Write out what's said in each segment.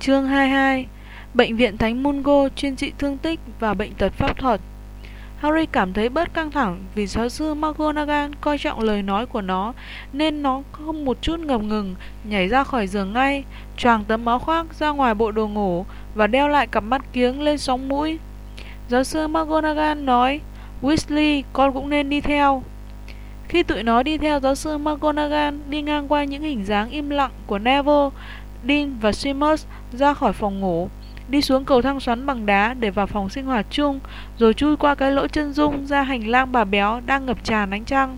Chương 22 Bệnh viện Thánh Mungo chuyên trị thương tích và bệnh tật pháp thuật Harry cảm thấy bớt căng thẳng vì giáo sư McGonagall coi trọng lời nói của nó nên nó không một chút ngập ngừng nhảy ra khỏi giường ngay, choàng tấm áo khoác ra ngoài bộ đồ ngủ và đeo lại cặp mắt kiếng lên sóng mũi. Giáo sư McGonagall nói, Weasley, con cũng nên đi theo. Khi tụi nó đi theo giáo sư McGonagall đi ngang qua những hình dáng im lặng của Neville, Dean và Seamus ra khỏi phòng ngủ, đi xuống cầu thang xoắn bằng đá để vào phòng sinh hoạt chung, rồi chui qua cái lỗ chân dung ra hành lang bà béo đang ngập tràn ánh trăng.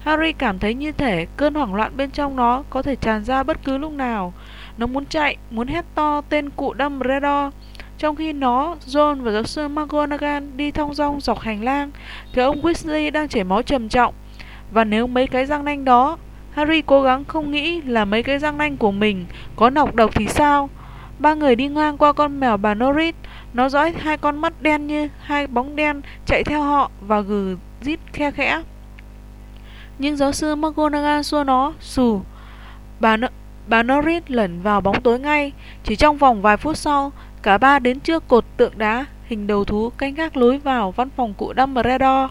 Harry cảm thấy như thể cơn hoảng loạn bên trong nó có thể tràn ra bất cứ lúc nào. Nó muốn chạy, muốn hét to tên cụ Dumbledore. Trong khi nó, John và giáo sư McGonagall đi thong dong dọc hành lang, thì ông Weasley đang chảy máu trầm trọng. Và nếu mấy cái răng nanh đó Harry cố gắng không nghĩ là mấy cái răng nanh của mình có nọc độc thì sao. Ba người đi ngang qua con mèo bà Norris, nó dõi hai con mắt đen như hai bóng đen chạy theo họ và gừ rít khe khẽ. Nhưng giáo sư McGonagall xua nó, xù. Bà, N bà Norris lẩn vào bóng tối ngay, chỉ trong vòng vài phút sau, cả ba đến trước cột tượng đá hình đầu thú canh gác lối vào văn phòng cụ Dumbledore.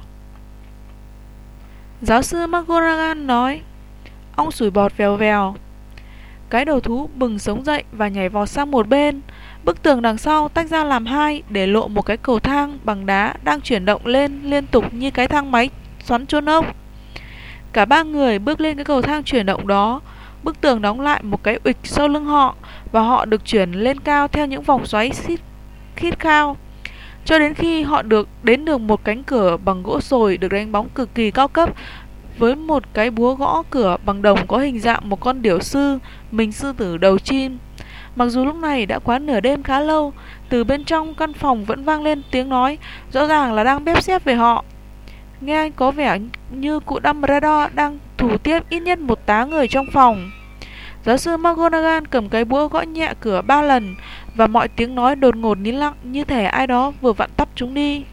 Giáo sư McGonagall nói, Ông sủi bọt vèo vèo. Cái đầu thú bừng sống dậy và nhảy vọt sang một bên. Bức tường đằng sau tách ra làm hai Để lộ một cái cầu thang bằng đá Đang chuyển động lên liên tục như cái thang máy xoắn chôn ốc. Cả ba người bước lên cái cầu thang chuyển động đó. Bức tường đóng lại một cái ịch sau lưng họ Và họ được chuyển lên cao theo những vòng xoáy xít, khít khao. Cho đến khi họ được đến được một cánh cửa bằng gỗ sồi được đánh bóng cực kỳ cao cấp với một cái búa gõ cửa bằng đồng có hình dạng một con điểu sư, mình sư tử đầu chim. Mặc dù lúc này đã quá nửa đêm khá lâu, từ bên trong căn phòng vẫn vang lên tiếng nói, rõ ràng là đang bếp xếp về họ. Nghe có vẻ như cụ Dumbledore đang thủ tiếp ít nhất một tá người trong phòng. Giáo sư McGonagall cầm cái búa gõ nhẹ cửa ba lần và mọi tiếng nói đột ngột nín lặng như thể ai đó vừa vặn tắt chúng đi.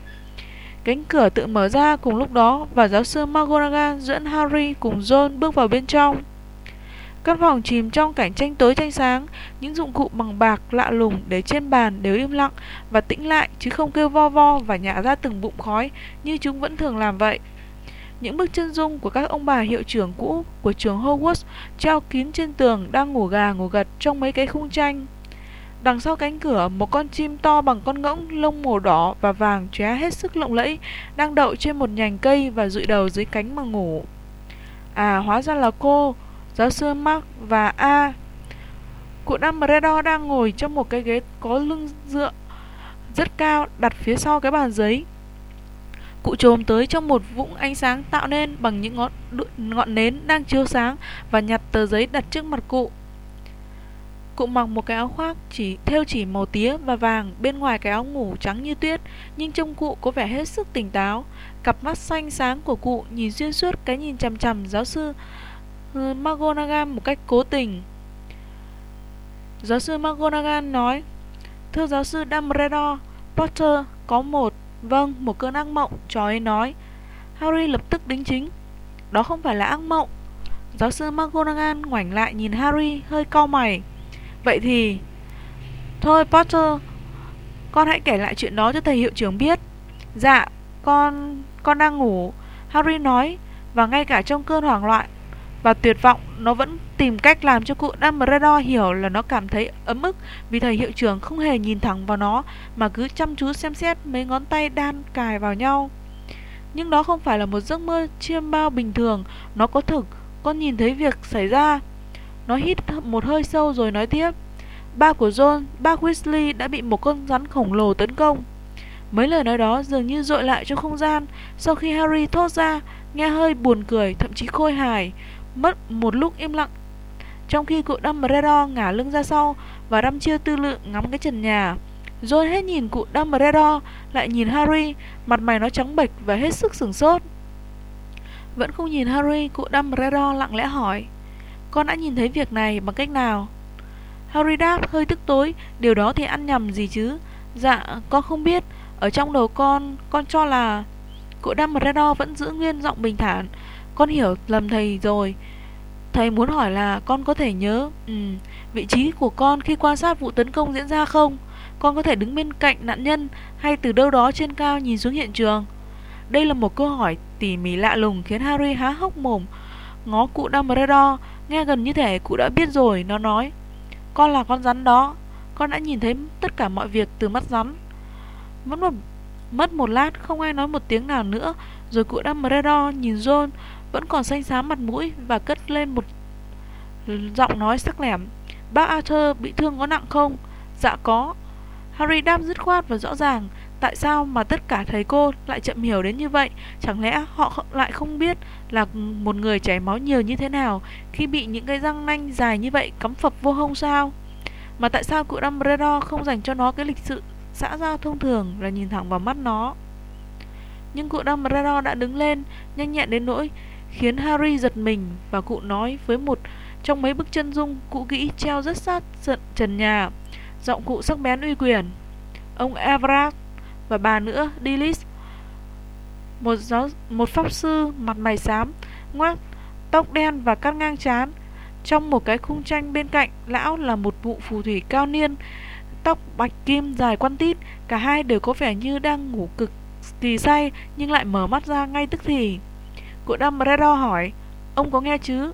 Cánh cửa tự mở ra cùng lúc đó và giáo sư McGonagall dẫn Harry cùng John bước vào bên trong. Căn phòng chìm trong cảnh tranh tối tranh sáng, những dụng cụ bằng bạc lạ lùng để trên bàn đều im lặng và tĩnh lại chứ không kêu vo vo và nhả ra từng bụng khói như chúng vẫn thường làm vậy. Những bức chân dung của các ông bà hiệu trưởng cũ của trường Hogwarts treo kín trên tường đang ngủ gà ngủ gật trong mấy cái khung tranh. Đằng sau cánh cửa, một con chim to bằng con ngỗng lông màu đỏ và vàng chóe hết sức lộng lẫy đang đậu trên một nhành cây và dụi đầu dưới cánh mà ngủ. À, hóa ra là cô, giáo sư Mark và A. Cụ Dumbledore đang ngồi trong một cái ghế có lưng dựa rất cao đặt phía sau cái bàn giấy. Cụ trồm tới trong một vũng ánh sáng tạo nên bằng những ngọn ngọn nến đang chiếu sáng và nhặt tờ giấy đặt trước mặt cụ. Cụ mặc một cái áo khoác chỉ theo chỉ màu tía và vàng bên ngoài cái áo ngủ trắng như tuyết, nhưng trông cụ có vẻ hết sức tỉnh táo. Cặp mắt xanh sáng của cụ nhìn xuyên suốt cái nhìn chằm chằm giáo sư ừ, McGonagall một cách cố tình. Giáo sư McGonagall nói, Thưa giáo sư Dumbledore, Potter có một, vâng, một cơn ác mộng, trò ấy nói. Harry lập tức đính chính. Đó không phải là ác mộng. Giáo sư McGonagall ngoảnh lại nhìn Harry hơi cau mày. Vậy thì, Thôi Potter, Con hãy kể lại chuyện đó cho thầy hiệu trưởng biết. Dạ Con Con đang ngủ. Harry nói, Và ngay cả trong cơn hoảng loạn Và tuyệt vọng, Nó vẫn tìm cách làm cho cụ Dumbledore hiểu là nó cảm thấy ấm ức Vì thầy hiệu trưởng không hề nhìn thẳng vào nó, Mà cứ chăm chú xem xét mấy ngón tay đan cài vào nhau. Nhưng đó không phải là một giấc mơ chiêm bao bình thường. Nó có thực, Con nhìn thấy việc xảy ra nó hít một hơi sâu rồi nói tiếp. Ba của John, ba Weasley đã bị một con rắn khổng lồ tấn công. Mấy lời nói đó dường như dội lại trong không gian. Sau khi Harry thốt ra Nghe hơi buồn cười, thậm chí khôi hài Mất một lúc im lặng. Trong khi cụ Dumbledore ngả lưng ra sau Và đăm chiêu tư lượng ngắm cái trần nhà John hết nhìn cụ Dumbledore Lại nhìn Harry Mặt mày nó trắng bệch và hết sức sửng sốt. Vẫn không nhìn Harry Cụ Dumbledore lặng lẽ hỏi con đã nhìn thấy việc này bằng cách nào? Harry đáp hơi tức tối Điều đó thì ăn nhầm gì chứ Dạ con không biết Ở trong đầu con Con cho là Cụ Dumbledore vẫn giữ nguyên giọng bình thản Con hiểu lầm thầy rồi thầy muốn hỏi là con có thể nhớ ừ, vị trí của con khi quan sát vụ tấn công diễn ra không? Con có thể đứng bên cạnh nạn nhân hay từ đâu đó trên cao nhìn xuống hiện trường? Đây là một câu hỏi tỉ mỉ lạ lùng khiến Harry há hốc mồm. Ngó cụ Dumbledore, nghe gần như thể cụ đã biết rồi, nó nói. Con là con rắn đó, con đã nhìn thấy tất cả mọi việc từ mắt rắn. Mất một, mất một lát, không ai nói một tiếng nào nữa, rồi cụ Dumbledore nhìn John vẫn còn xanh xám mặt mũi và cất lên một giọng nói sắc lẻm. Bác Arthur bị thương có nặng không? Dạ có. Harry đáp dứt khoát và rõ ràng. Tại sao mà tất cả thầy cô lại chậm hiểu đến như vậy? Chẳng lẽ họ lại không biết là một người chảy máu nhiều như thế nào khi bị những cái răng nanh dài như vậy cắm phập vô hông sao? Mà tại sao cụ Dumbledore không dành cho nó cái lịch sự xã giao thông thường là nhìn thẳng vào mắt nó? Nhưng cụ Dumbledore đã đứng lên, nhanh nhẹn đến nỗi khiến Harry giật mình và cụ nói với một trong mấy bức chân dung cụ kỹ treo rất sát trần nhà. Giọng cụ sắc bén uy quyền. Ông Everard và bà nữa, Dillis, một giáo một pháp sư mặt mày xám, ngoác, tóc đen và cắt ngang trán. Trong một cái khung tranh bên cạnh, lão là một vụ phù thủy cao niên, tóc bạch kim dài quăn tít, cả hai đều có vẻ như đang ngủ cực kỳ say nhưng lại mở mắt ra ngay tức thì. Cụ Dumbledore hỏi, ông có nghe chứ?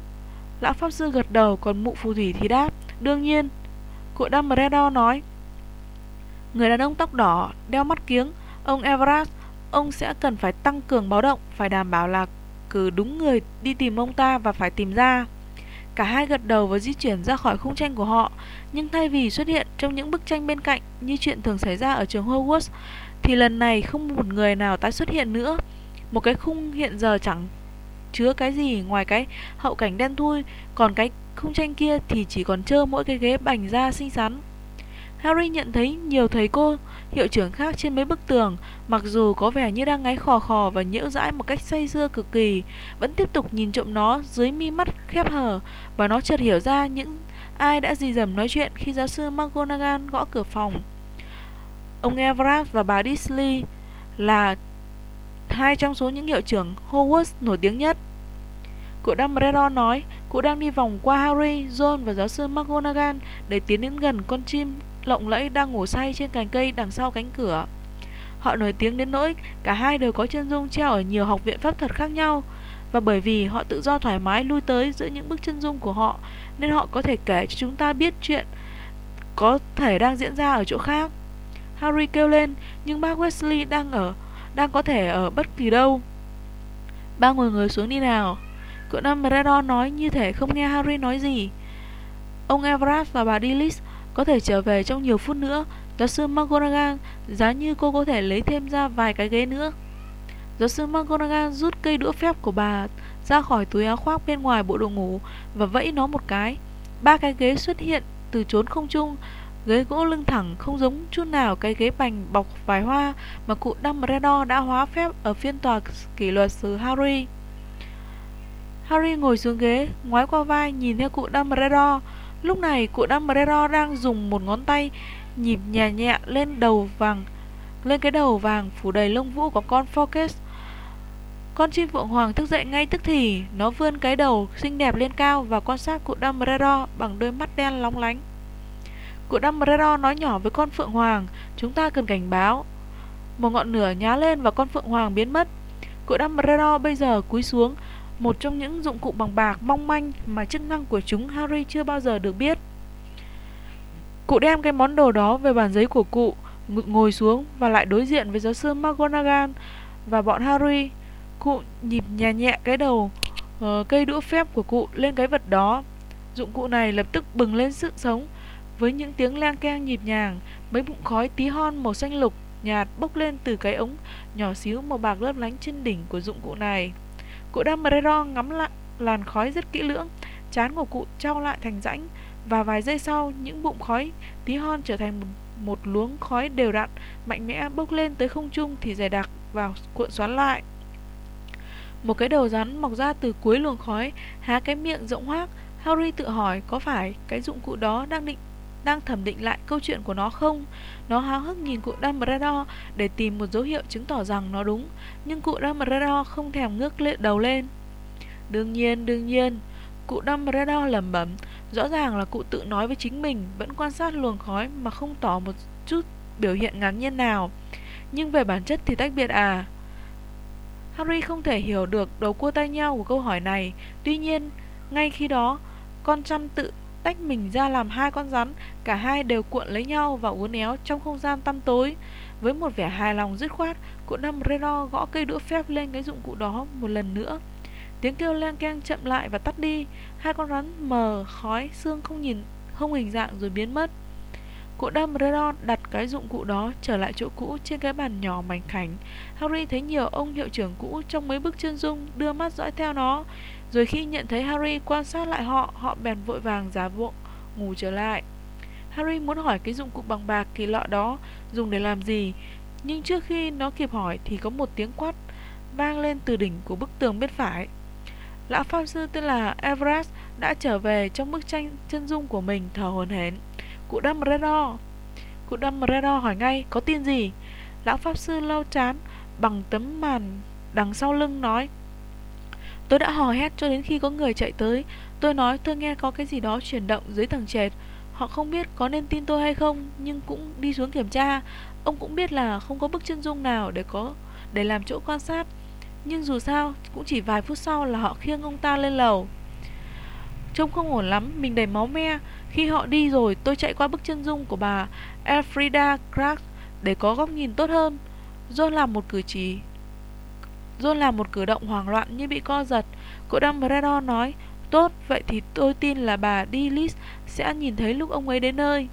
Lão Pháp Sư gật đầu, còn mụ phù thủy thì đáp, đương nhiên. Cụ Dumbledore nói, người đàn ông tóc đỏ, đeo mắt kiếng, ông Everard, ông sẽ cần phải tăng cường báo động, phải đảm bảo là cử đúng người đi tìm ông ta và phải tìm ra. Cả hai gật đầu và di chuyển ra khỏi khung tranh của họ, nhưng thay vì xuất hiện trong những bức tranh bên cạnh như chuyện thường xảy ra ở trường Hogwarts, thì lần này không một người nào tái xuất hiện nữa. Một cái khung hiện giờ chẳng chứa cái gì ngoài cái hậu cảnh đen thui, còn cái không tranh kia thì chỉ còn trơ mỗi cái ghế bành da xinh xắn. Harry nhận thấy nhiều thầy cô, hiệu trưởng khác trên mấy bức tường, mặc dù có vẻ như đang ngáy khò khò và nhiễu dãi một cách say dưa cực kỳ, vẫn tiếp tục nhìn trộm nó dưới mi mắt khép hờ và nó chợt hiểu ra những ai đã gì dầm nói chuyện khi giáo sư McGonagall gõ cửa phòng. Ông Everard và bà Disley là hai trong số những hiệu trưởng Hogwarts nổi tiếng nhất. Cụ Dumbledore nói, cụ đang đi vòng qua Harry, Ron và giáo sư McGonagall để tiến đến gần con chim lộng lẫy đang ngủ say trên cành cây đằng sau cánh cửa. Họ nổi tiếng đến nỗi cả hai đều có chân dung treo ở nhiều học viện pháp thuật khác nhau và bởi vì họ tự do thoải mái lui tới giữa những bức chân dung của họ nên họ có thể kể cho chúng ta biết chuyện có thể đang diễn ra ở chỗ khác. Harry kêu lên, nhưng bác Wesley đang ở, đang có thể ở bất kỳ đâu. Ba ngồi người xuống đi nào. Cậu Dumbledore nói như thể không nghe Harry nói gì. Ông Everard và bà Dillis có thể trở về trong nhiều phút nữa. Giáo sư McGonagall, giá như cô có thể lấy thêm ra vài cái ghế nữa. Giáo sư McGonagall rút cây đũa phép của bà ra khỏi túi áo khoác bên ngoài bộ đồ ngủ và vẫy nó một cái. Ba cái ghế xuất hiện từ chốn không trung Ghế gỗ lưng thẳng không giống chút nào cái ghế bành bọc vài hoa mà cụ Dumbledore đã hóa phép ở phiên tòa kỷ luật xứ Harry. Harry ngồi xuống ghế, ngoái qua vai nhìn theo cụ Dumbledore. Lúc này cụ Dumbledore đang dùng một ngón tay nhịp nhẹ nhẹ lên đầu vàng lên cái đầu vàng phủ đầy lông vũ của con Focus. Con chim phượng hoàng thức dậy ngay tức thì, nó vươn cái đầu xinh đẹp lên cao và quan sát cụ Dumbledore bằng đôi mắt đen lóng lánh. Cụ Dumbledore nói nhỏ với con Phượng Hoàng, chúng ta cần cảnh báo. Một ngọn lửa nhá lên và con Phượng Hoàng biến mất. Cụ Dumbledore bây giờ cúi xuống, một trong những dụng cụ bằng bạc mong manh mà chức năng của chúng Harry chưa bao giờ được biết. Cụ đem cái món đồ đó về bàn giấy của cụ, ngồi xuống và lại đối diện với giáo sư McGonagall và bọn Harry. Cụ nhịp nhẹ nhẹ cái đầu uh, cây đũa phép của cụ lên cái vật đó. Dụng cụ này lập tức bừng lên sự sống với những tiếng leng keng nhịp nhàng, mấy bụng khói tí hon màu xanh lục nhạt bốc lên từ cái ống nhỏ xíu màu bạc lấp lánh trên đỉnh của dụng cụ này. Cụ Dumbledore ngắm lại làn khói rất kỹ lưỡng, chán của cụ trao lại thành rãnh và vài giây sau những bụng khói tí hon trở thành một, một luống khói đều đặn mạnh mẽ bốc lên tới không trung thì dày đặc vào cuộn xoắn lại. Một cái đầu rắn mọc ra từ cuối luồng khói, há cái miệng rộng hoác. Harry tự hỏi có phải cái dụng cụ đó đang định đang thẩm định lại câu chuyện của nó không. Nó háo hức nhìn cụ Dumbledore để tìm một dấu hiệu chứng tỏ rằng nó đúng, nhưng cụ Dumbledore không thèm ngước lên đầu lên. Đương nhiên, đương nhiên, Cụ Dumbledore lẩm bẩm Rõ ràng là cụ tự nói với chính mình Vẫn quan sát luồng khói mà không tỏ một chút biểu hiện ngạc nhiên nào Nhưng về bản chất thì tách biệt à Harry không thể hiểu được đầu cua tay nhau của câu hỏi này Tuy nhiên, ngay khi đó Con chăm tự tách mình ra làm hai con rắn, Cả hai đều cuộn lấy nhau và uốn éo trong không gian tăm tối Với một vẻ hài lòng dứt khoát, Cụ Dumbledore gõ cây đũa phép lên cái dụng cụ đó một lần nữa Tiếng kêu leng keng chậm lại và tắt đi Hai con rắn mờ, khói, xương không nhìn, không hình dạng rồi biến mất Cụ Dumbledore đặt cái dụng cụ đó trở lại chỗ cũ trên cái bàn nhỏ mảnh khảnh. Harry thấy nhiều ông hiệu trưởng cũ trong mấy bức chân dung đưa mắt dõi theo nó. Rồi khi nhận thấy Harry quan sát lại họ, họ bèn vội vàng giả bộ ngủ trở lại. Harry muốn hỏi cái dụng cụ bằng bạc kỳ lọ đó dùng để làm gì, nhưng trước khi nó kịp hỏi thì có một tiếng quát vang lên từ đỉnh của bức tường bên phải. Lão pháp sư tên là Everest đã trở về trong bức tranh chân dung của mình thở hổn hển. Cụ Dumbledore Cụ Dumbledore hỏi ngay Có tin gì Lão Pháp Sư lau chán Bằng tấm màn đằng sau lưng nói Tôi đã hò hét cho đến khi có người chạy tới. Tôi nói tôi nghe có cái gì đó chuyển động dưới tầng trệt. Họ không biết có nên tin tôi hay không Nhưng cũng đi xuống kiểm tra. Ông cũng biết là không có bức chân dung nào để có để làm chỗ quan sát. Nhưng dù sao cũng chỉ vài phút sau là họ khiêng ông ta lên lầu. Trông không ổn lắm Mình đầy máu me. Khi họ đi rồi, tôi chạy qua bức chân dung của bà Elfrida Clark để có góc nhìn tốt hơn. John làm một cử chỉ. John làm một cử động hoảng loạn như bị co giật. Cô Dumbledore nói, tốt, vậy thì tôi tin là bà Dillis sẽ nhìn thấy lúc ông ấy đến nơi.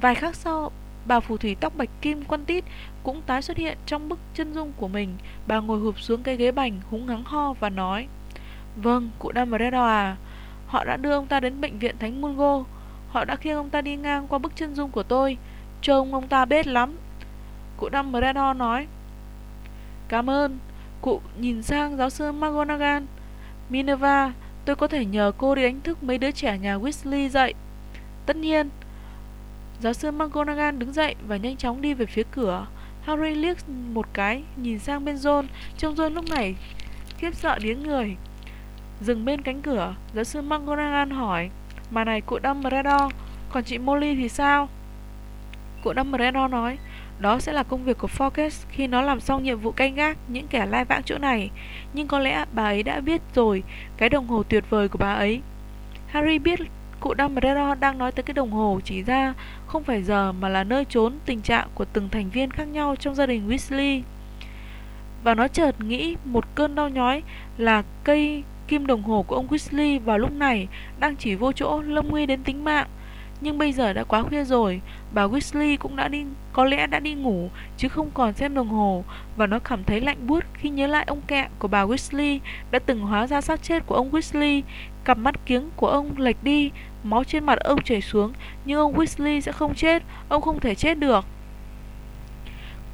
Vài khắc sau, bà phù thủy tóc bạch kim quan tít cũng tái xuất hiện trong bức chân dung của mình. Bà ngồi hụp xuống cái ghế bành, húng ngắng ho và nói, Vâng, cụ Dumbledore à, họ đã đưa ông ta đến bệnh viện Thánh Mungo. Họ đã khiêng ông ta đi ngang qua bức chân dung của tôi Trông ông ta bết lắm Cụ Dumbledore nói Cảm ơn Cụ nhìn sang giáo sư McGonagall. Minerva, Tôi có thể nhờ cô đi đánh thức mấy đứa trẻ nhà Weasley dậy. Tất nhiên, Giáo sư McGonagall đứng dậy và nhanh chóng đi về phía cửa. Harry liếc một cái, Nhìn sang bên John. Trông John lúc này khiếp sợ điếng người. Dừng bên cánh cửa, Giáo sư McGonagall hỏi, mà này, cụ Dumbledore, Còn chị Molly thì sao? Cụ Dumbledore nói đó sẽ là công việc của Focus Khi nó làm xong nhiệm vụ canh gác Những kẻ lai vãng chỗ này Nhưng có lẽ bà ấy đã biết rồi, Cái đồng hồ tuyệt vời của bà ấy Harry biết cụ Dumbledore đang nói tới cái đồng hồ, chỉ ra không phải giờ mà là nơi trốn tình trạng của từng thành viên khác nhau trong gia đình Weasley. Và nó chợt nghĩ một cơn đau nhói là cây Kim đồng hồ của ông Weasley vào lúc này đang chỉ vô chỗ, lâm nguy đến tính mạng. Nhưng bây giờ đã quá khuya rồi, bà Weasley cũng đã đi, có lẽ đã đi ngủ, chứ không còn xem đồng hồ, và nó cảm thấy lạnh buốt khi nhớ lại ông kẹ của bà Weasley đã từng hóa ra xác chết của ông Weasley. Cặp mắt kiếng của ông lệch đi, máu trên mặt ông chảy xuống, nhưng ông Weasley sẽ không chết, ông không thể chết được.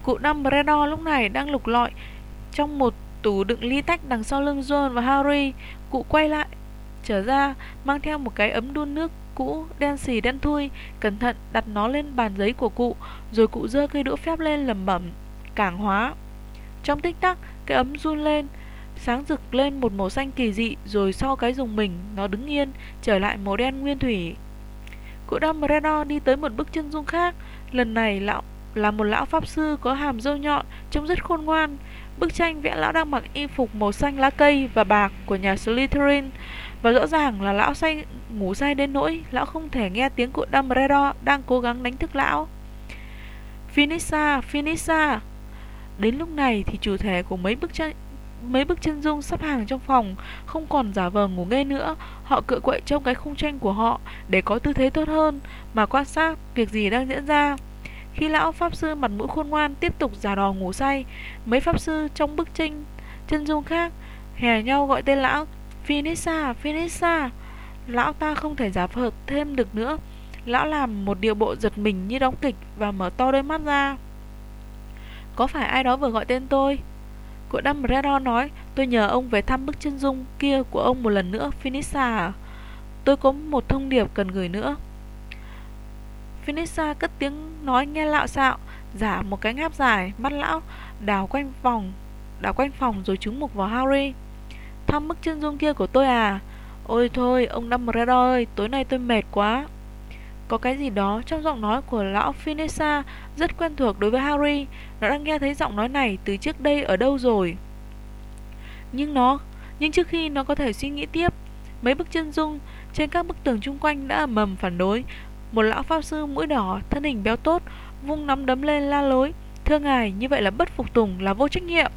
Cụ Dumbledore lúc này đang lục lọi trong một tủ đựng ly tách đằng sau lưng John và Harry. Cụ quay lại, trở ra, mang theo một cái ấm đun nước cũ, đen xì đen thui, cẩn thận đặt nó lên bàn giấy của cụ, rồi cụ dơ cây đũa phép lên lẩm bẩm, cảng hóa. Trong tích tắc, cái ấm run lên, sáng rực lên một màu xanh kỳ dị, rồi sau cái dùng mình, nó đứng yên, trở lại màu đen nguyên thủy. Cụ Dumbledore đi tới một bức chân dung khác, lần này lão là một lão pháp sư có hàm râu nhọn, trông rất khôn ngoan. Bức tranh vẽ lão đang mặc y phục màu xanh lá cây và bạc của nhà Slytherin và rõ ràng là lão say ngủ say đến nỗi lão không thể nghe tiếng cụ Dumbledore đang cố gắng đánh thức lão. Finissa, Finissa. Đến lúc này thì chủ thể của mấy bức tranh mấy bức chân dung sắp hàng trong phòng không còn giả vờ ngủ nghe nữa họ cựa quậy trong cái khung tranh của họ để có tư thế tốt hơn mà quan sát việc gì đang diễn ra khi lão pháp sư mặt mũi khôn ngoan tiếp tục giả đò ngủ say, mấy pháp sư trong bức tranh chân dung khác hè nhau gọi tên lão Finissa, Finissa. Lão ta không thể giả vờ thêm được nữa. Lão làm một điệu bộ giật mình như đóng kịch và mở to đôi mắt ra. Có phải ai đó vừa gọi tên tôi? Cụ Dumbledore nói, tôi nhờ ông về thăm bức chân dung kia của ông một lần nữa, Finissa à? Tôi có một thông điệp cần gửi nữa. Finissa cất tiếng nói nghe lạo xạo, giả một cái ngáp dài, mắt lão đào quanh vòng, đào quanh phòng rồi trúng mục vào Harry. Thăm bức chân dung kia của tôi à? Ôi thôi, ông Dumbledore ơi, tối nay tôi mệt quá. Có cái gì đó trong giọng nói của lão Finessa rất quen thuộc đối với Harry. Nó đã nghe thấy giọng nói này từ trước đây ở đâu rồi. Nhưng nó, nhưng trước khi nó có thể suy nghĩ tiếp, mấy bức chân dung trên các bức tường chung quanh đã mầm phản đối. Một lão pháp sư mũi đỏ, thân hình béo tốt, vung nắm đấm lên la lối. Thưa ngài, như vậy là bất phục tùng, là vô trách nhiệm.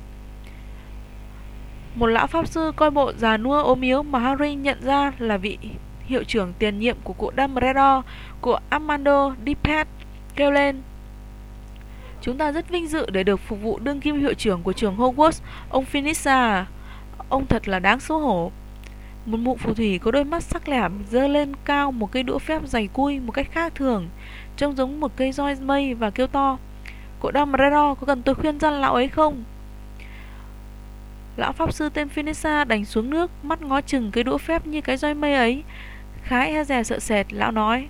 Một lão pháp sư coi bộ già nua ốm yếu mà Harry nhận ra là vị hiệu trưởng tiền nhiệm của cụ Dumbledore, của Armando Dippet, kêu lên. Chúng ta rất vinh dự để được phục vụ đương kim hiệu trưởng của trường Hogwarts, ông Finissa. Ông thật là đáng xấu hổ. Một mụ phù thủy có đôi mắt sắc lẻm dơ lên cao một cây đũa phép dày cui một cách khác thường, trông giống một cây roi mây và kêu to. Cụ Dumbledore có cần tôi khuyên răn lão ấy không? Lão pháp sư tên Finessa đánh xuống nước, mắt ngó chừng cái đũa phép như cái roi mây ấy. Khá e dè sợ sệt, lão nói.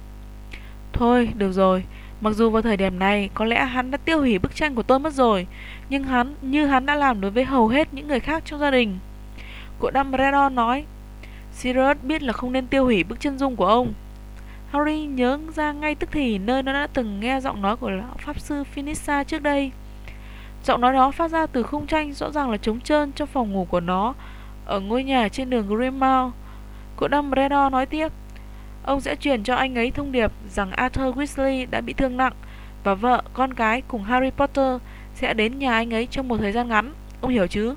Thôi, được rồi, mặc dù vào thời điểm này có lẽ hắn đã tiêu hủy bức tranh của tôi mất rồi, nhưng hắn như hắn đã làm đối với hầu hết những người khác trong gia đình. Cụ Dumbledore nói, Sirius biết là không nên tiêu hủy bức chân dung của ông. Harry nhớ ra ngay tức thì nơi nó đã từng nghe giọng nói của lão pháp sư Finissa trước đây. Giọng nói đó phát ra từ khung tranh rõ ràng là trống trơn trong phòng ngủ của nó ở ngôi nhà trên đường Grimmauld. Cụ Dumbledore nói tiếp, ông sẽ truyền cho anh ấy thông điệp rằng Arthur Weasley đã bị thương nặng và vợ, con cái cùng Harry Potter sẽ đến nhà anh ấy trong một thời gian ngắn. Ông hiểu chứ?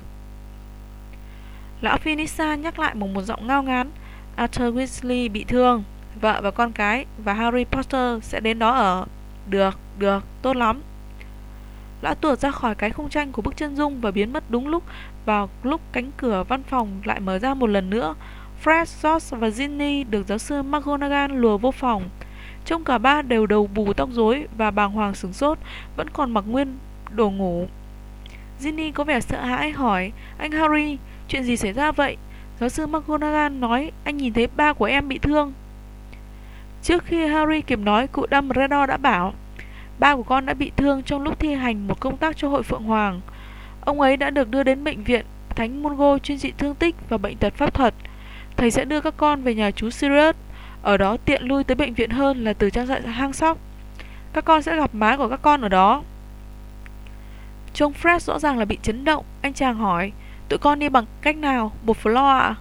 Lão Finissa nhắc lại bằng một giọng ngao ngán. Arthur Weasley bị thương, vợ và con cái và Harry Potter sẽ đến đó ở. Được, được, tốt lắm. Lão tuột ra khỏi cái khung tranh của bức chân dung và biến mất đúng lúc vào lúc cánh cửa văn phòng lại mở ra một lần nữa. Fred, George và Ginny được giáo sư McGonagall lùa vô phòng. Trông cả ba đều đầu bù tóc rối và bàng hoàng sửng sốt, vẫn còn mặc nguyên đồ ngủ. Ginny có vẻ sợ hãi hỏi, anh Harry, chuyện gì xảy ra vậy? Giáo sư McGonagall nói, anh nhìn thấy ba của em bị thương. Trước khi Harry kịp nói, cụ Dumbledore đã bảo, Ba của con đã bị thương trong lúc thi hành một công tác cho hội Phượng Hoàng. Ông ấy đã được đưa đến bệnh viện Thánh Mungo chuyên trị thương tích và bệnh tật pháp thuật. Thầy sẽ đưa các con về nhà chú Sirius, ở đó tiện lui tới bệnh viện hơn là từ trang trại hang sóc. Các con sẽ gặp má của các con ở đó. Trông Fred rõ ràng là bị chấn động, anh chàng hỏi, tụi con đi bằng cách nào, bột floor ạ?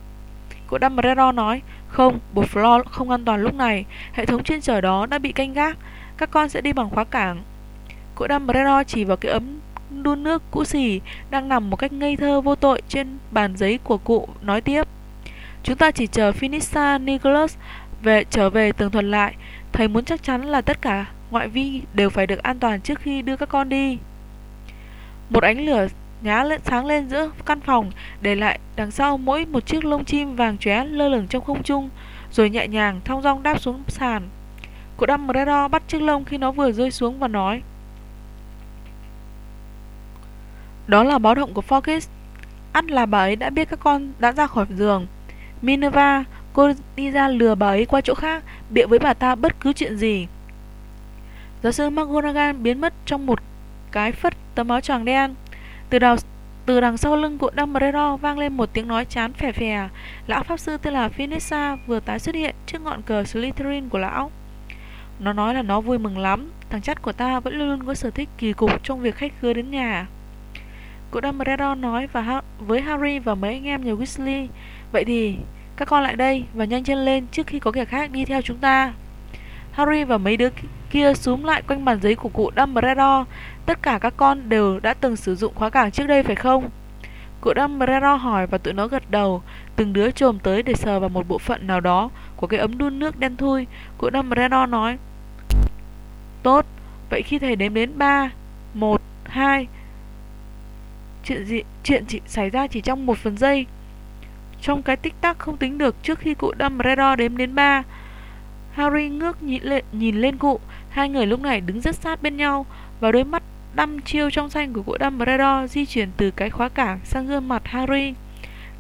Cô Dumbledore nói, không, bột floor không an toàn lúc này, hệ thống trên trời đó đã bị canh gác, các con sẽ đi bằng khóa cảng. Cụ Dumbledore chỉ vào cái ấm đun nước cũ xỉ đang nằm một cách ngây thơ vô tội trên bàn giấy của cụ nói tiếp. Chúng ta chỉ chờ Finissa Nicholas về trở về tường thuật lại. Thầy muốn chắc chắn là tất cả ngoại vi đều phải được an toàn trước khi đưa các con đi. Một ánh lửa nhá lên sáng lên giữa căn phòng, để lại đằng sau mỗi một chiếc lông chim vàng chóe lơ lửng trong không trung, rồi nhẹ nhàng thong dong đáp xuống sàn. Cụ Mredo bắt chiếc lông khi nó vừa rơi xuống và nói. Đó là báo động của Fawkes ắt là bà ấy đã biết các con đã ra khỏi giường. Minerva, cô đi ra lừa bà ấy qua chỗ khác Bịa với bà ta bất cứ chuyện gì. Giáo sư McGonagall biến mất trong một cái phất tấm áo choàng đen. Từ đầu từ đằng sau lưng của Dumbledore vang lên một tiếng nói chán phè phè. Lão pháp sư tên là Finessa vừa tái xuất hiện trước ngọn cờ Slytherin của lão nó nói là nó vui mừng lắm. Thằng chắt của ta vẫn luôn có sở thích kỳ cục Trong việc khách khứa đến nhà. Cụ Dumbledore nói và với Harry và mấy anh em nhà Weasley, Vậy thì, các con lại đây Và nhanh chân lên trước khi có kẻ khác đi theo chúng ta. Harry và mấy đứa kia súm lại quanh bàn giấy của cụ Dumbledore Tất cả các con đều đã từng sử dụng khóa cảng trước đây phải không? Cụ Dumbledore hỏi và tụi nó gật đầu. Từng đứa trồm tới để sờ vào một bộ phận nào đó Của cái ấm đun nước đen thui. Cụ Dumbledore nói Tốt, vậy khi thầy đếm đến 3, 1, 2 Chuyện gì chuyện chỉ xảy ra chỉ trong một phần giây. Trong cái tích tắc không tính được trước khi cụ đâm redor đếm đến 3 Harry ngước nhìn lên, nhìn lên cụ. Hai người lúc này đứng rất sát bên nhau Và đôi mắt đăm chiêu trong xanh của cụ Dumbledore di chuyển từ cái khóa cảng sang gương mặt Harry.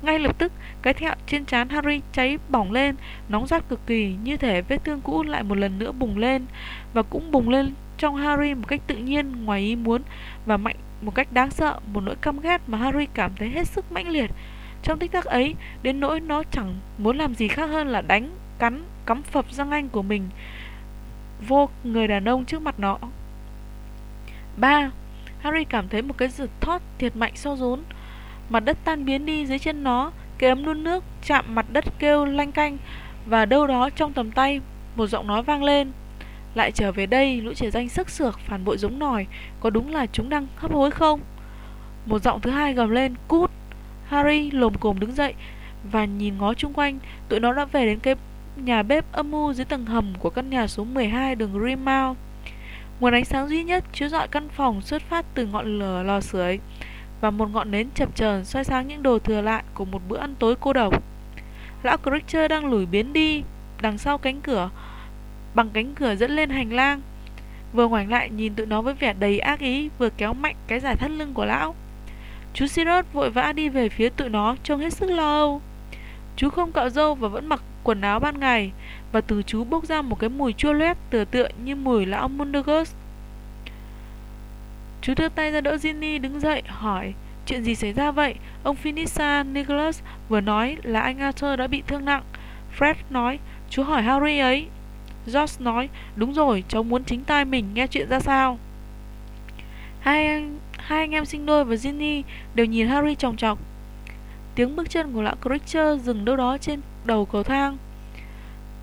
Ngay lập tức, cái thẹo trên trán Harry cháy bỏng lên, nóng rát cực kỳ, như thể vết thương cũ lại một lần nữa bùng lên, và cũng bùng lên trong Harry một cách tự nhiên, ngoài ý muốn và mạnh một cách đáng sợ, một nỗi căm ghét mà Harry cảm thấy hết sức mãnh liệt. Trong tích tắc ấy, đến nỗi nó chẳng muốn làm gì khác hơn là đánh, cắn, cắm phập răng anh của mình vô người đàn ông trước mặt nó. ba Harry cảm thấy một cái giật thót thiệt mạnh sau rốn. Mặt đất tan biến đi dưới chân nó, cái ấm đun nước chạm mặt đất kêu lanh canh và đâu đó trong tầm tay một giọng nói vang lên. Lại trở về đây, lũ trẻ danh sức sược phản bội giống nòi, có đúng là chúng đang hấp hối không? Một giọng thứ hai gầm lên, cút! Harry lồm cồm đứng dậy và nhìn ngó chung quanh, tụi nó đã về đến cái nhà bếp âm u dưới tầng hầm của căn nhà số 12 đường Greenmount. Nguồn ánh sáng duy nhất chiếu rọi căn phòng xuất phát từ ngọn lửa lò sưởi và một ngọn nến chập chờn soi sáng những đồ thừa lại của một bữa ăn tối cô độc. Lão Creature đang lủi biến đi, đằng sau cánh cửa, bằng cánh cửa dẫn lên hành lang. Vừa ngoảnh lại nhìn tụi nó với vẻ đầy ác ý, vừa kéo mạnh cái giải thắt lưng của lão. Chú Sirius vội vã đi về phía tụi nó, trông hết sức lo âu. Chú không cạo râu và vẫn mặc quần áo ban ngày, và từ chú bốc ra một cái mùi chua loét tựa tựa như mùi lão Mundagus. Chú đưa tay ra đỡ Ginny đứng dậy hỏi Chuyện gì xảy ra vậy? Ông Finissa Nicholas vừa nói là anh Arthur đã bị thương nặng. Fred nói, chú hỏi Harry ấy. George nói, đúng rồi, cháu muốn chính tay mình nghe chuyện ra sao. Hai anh, hai anh em sinh đôi và Ginny đều nhìn Harry trọng trọng Tiếng bước chân của lão Creature dừng đâu đó trên đầu cầu thang.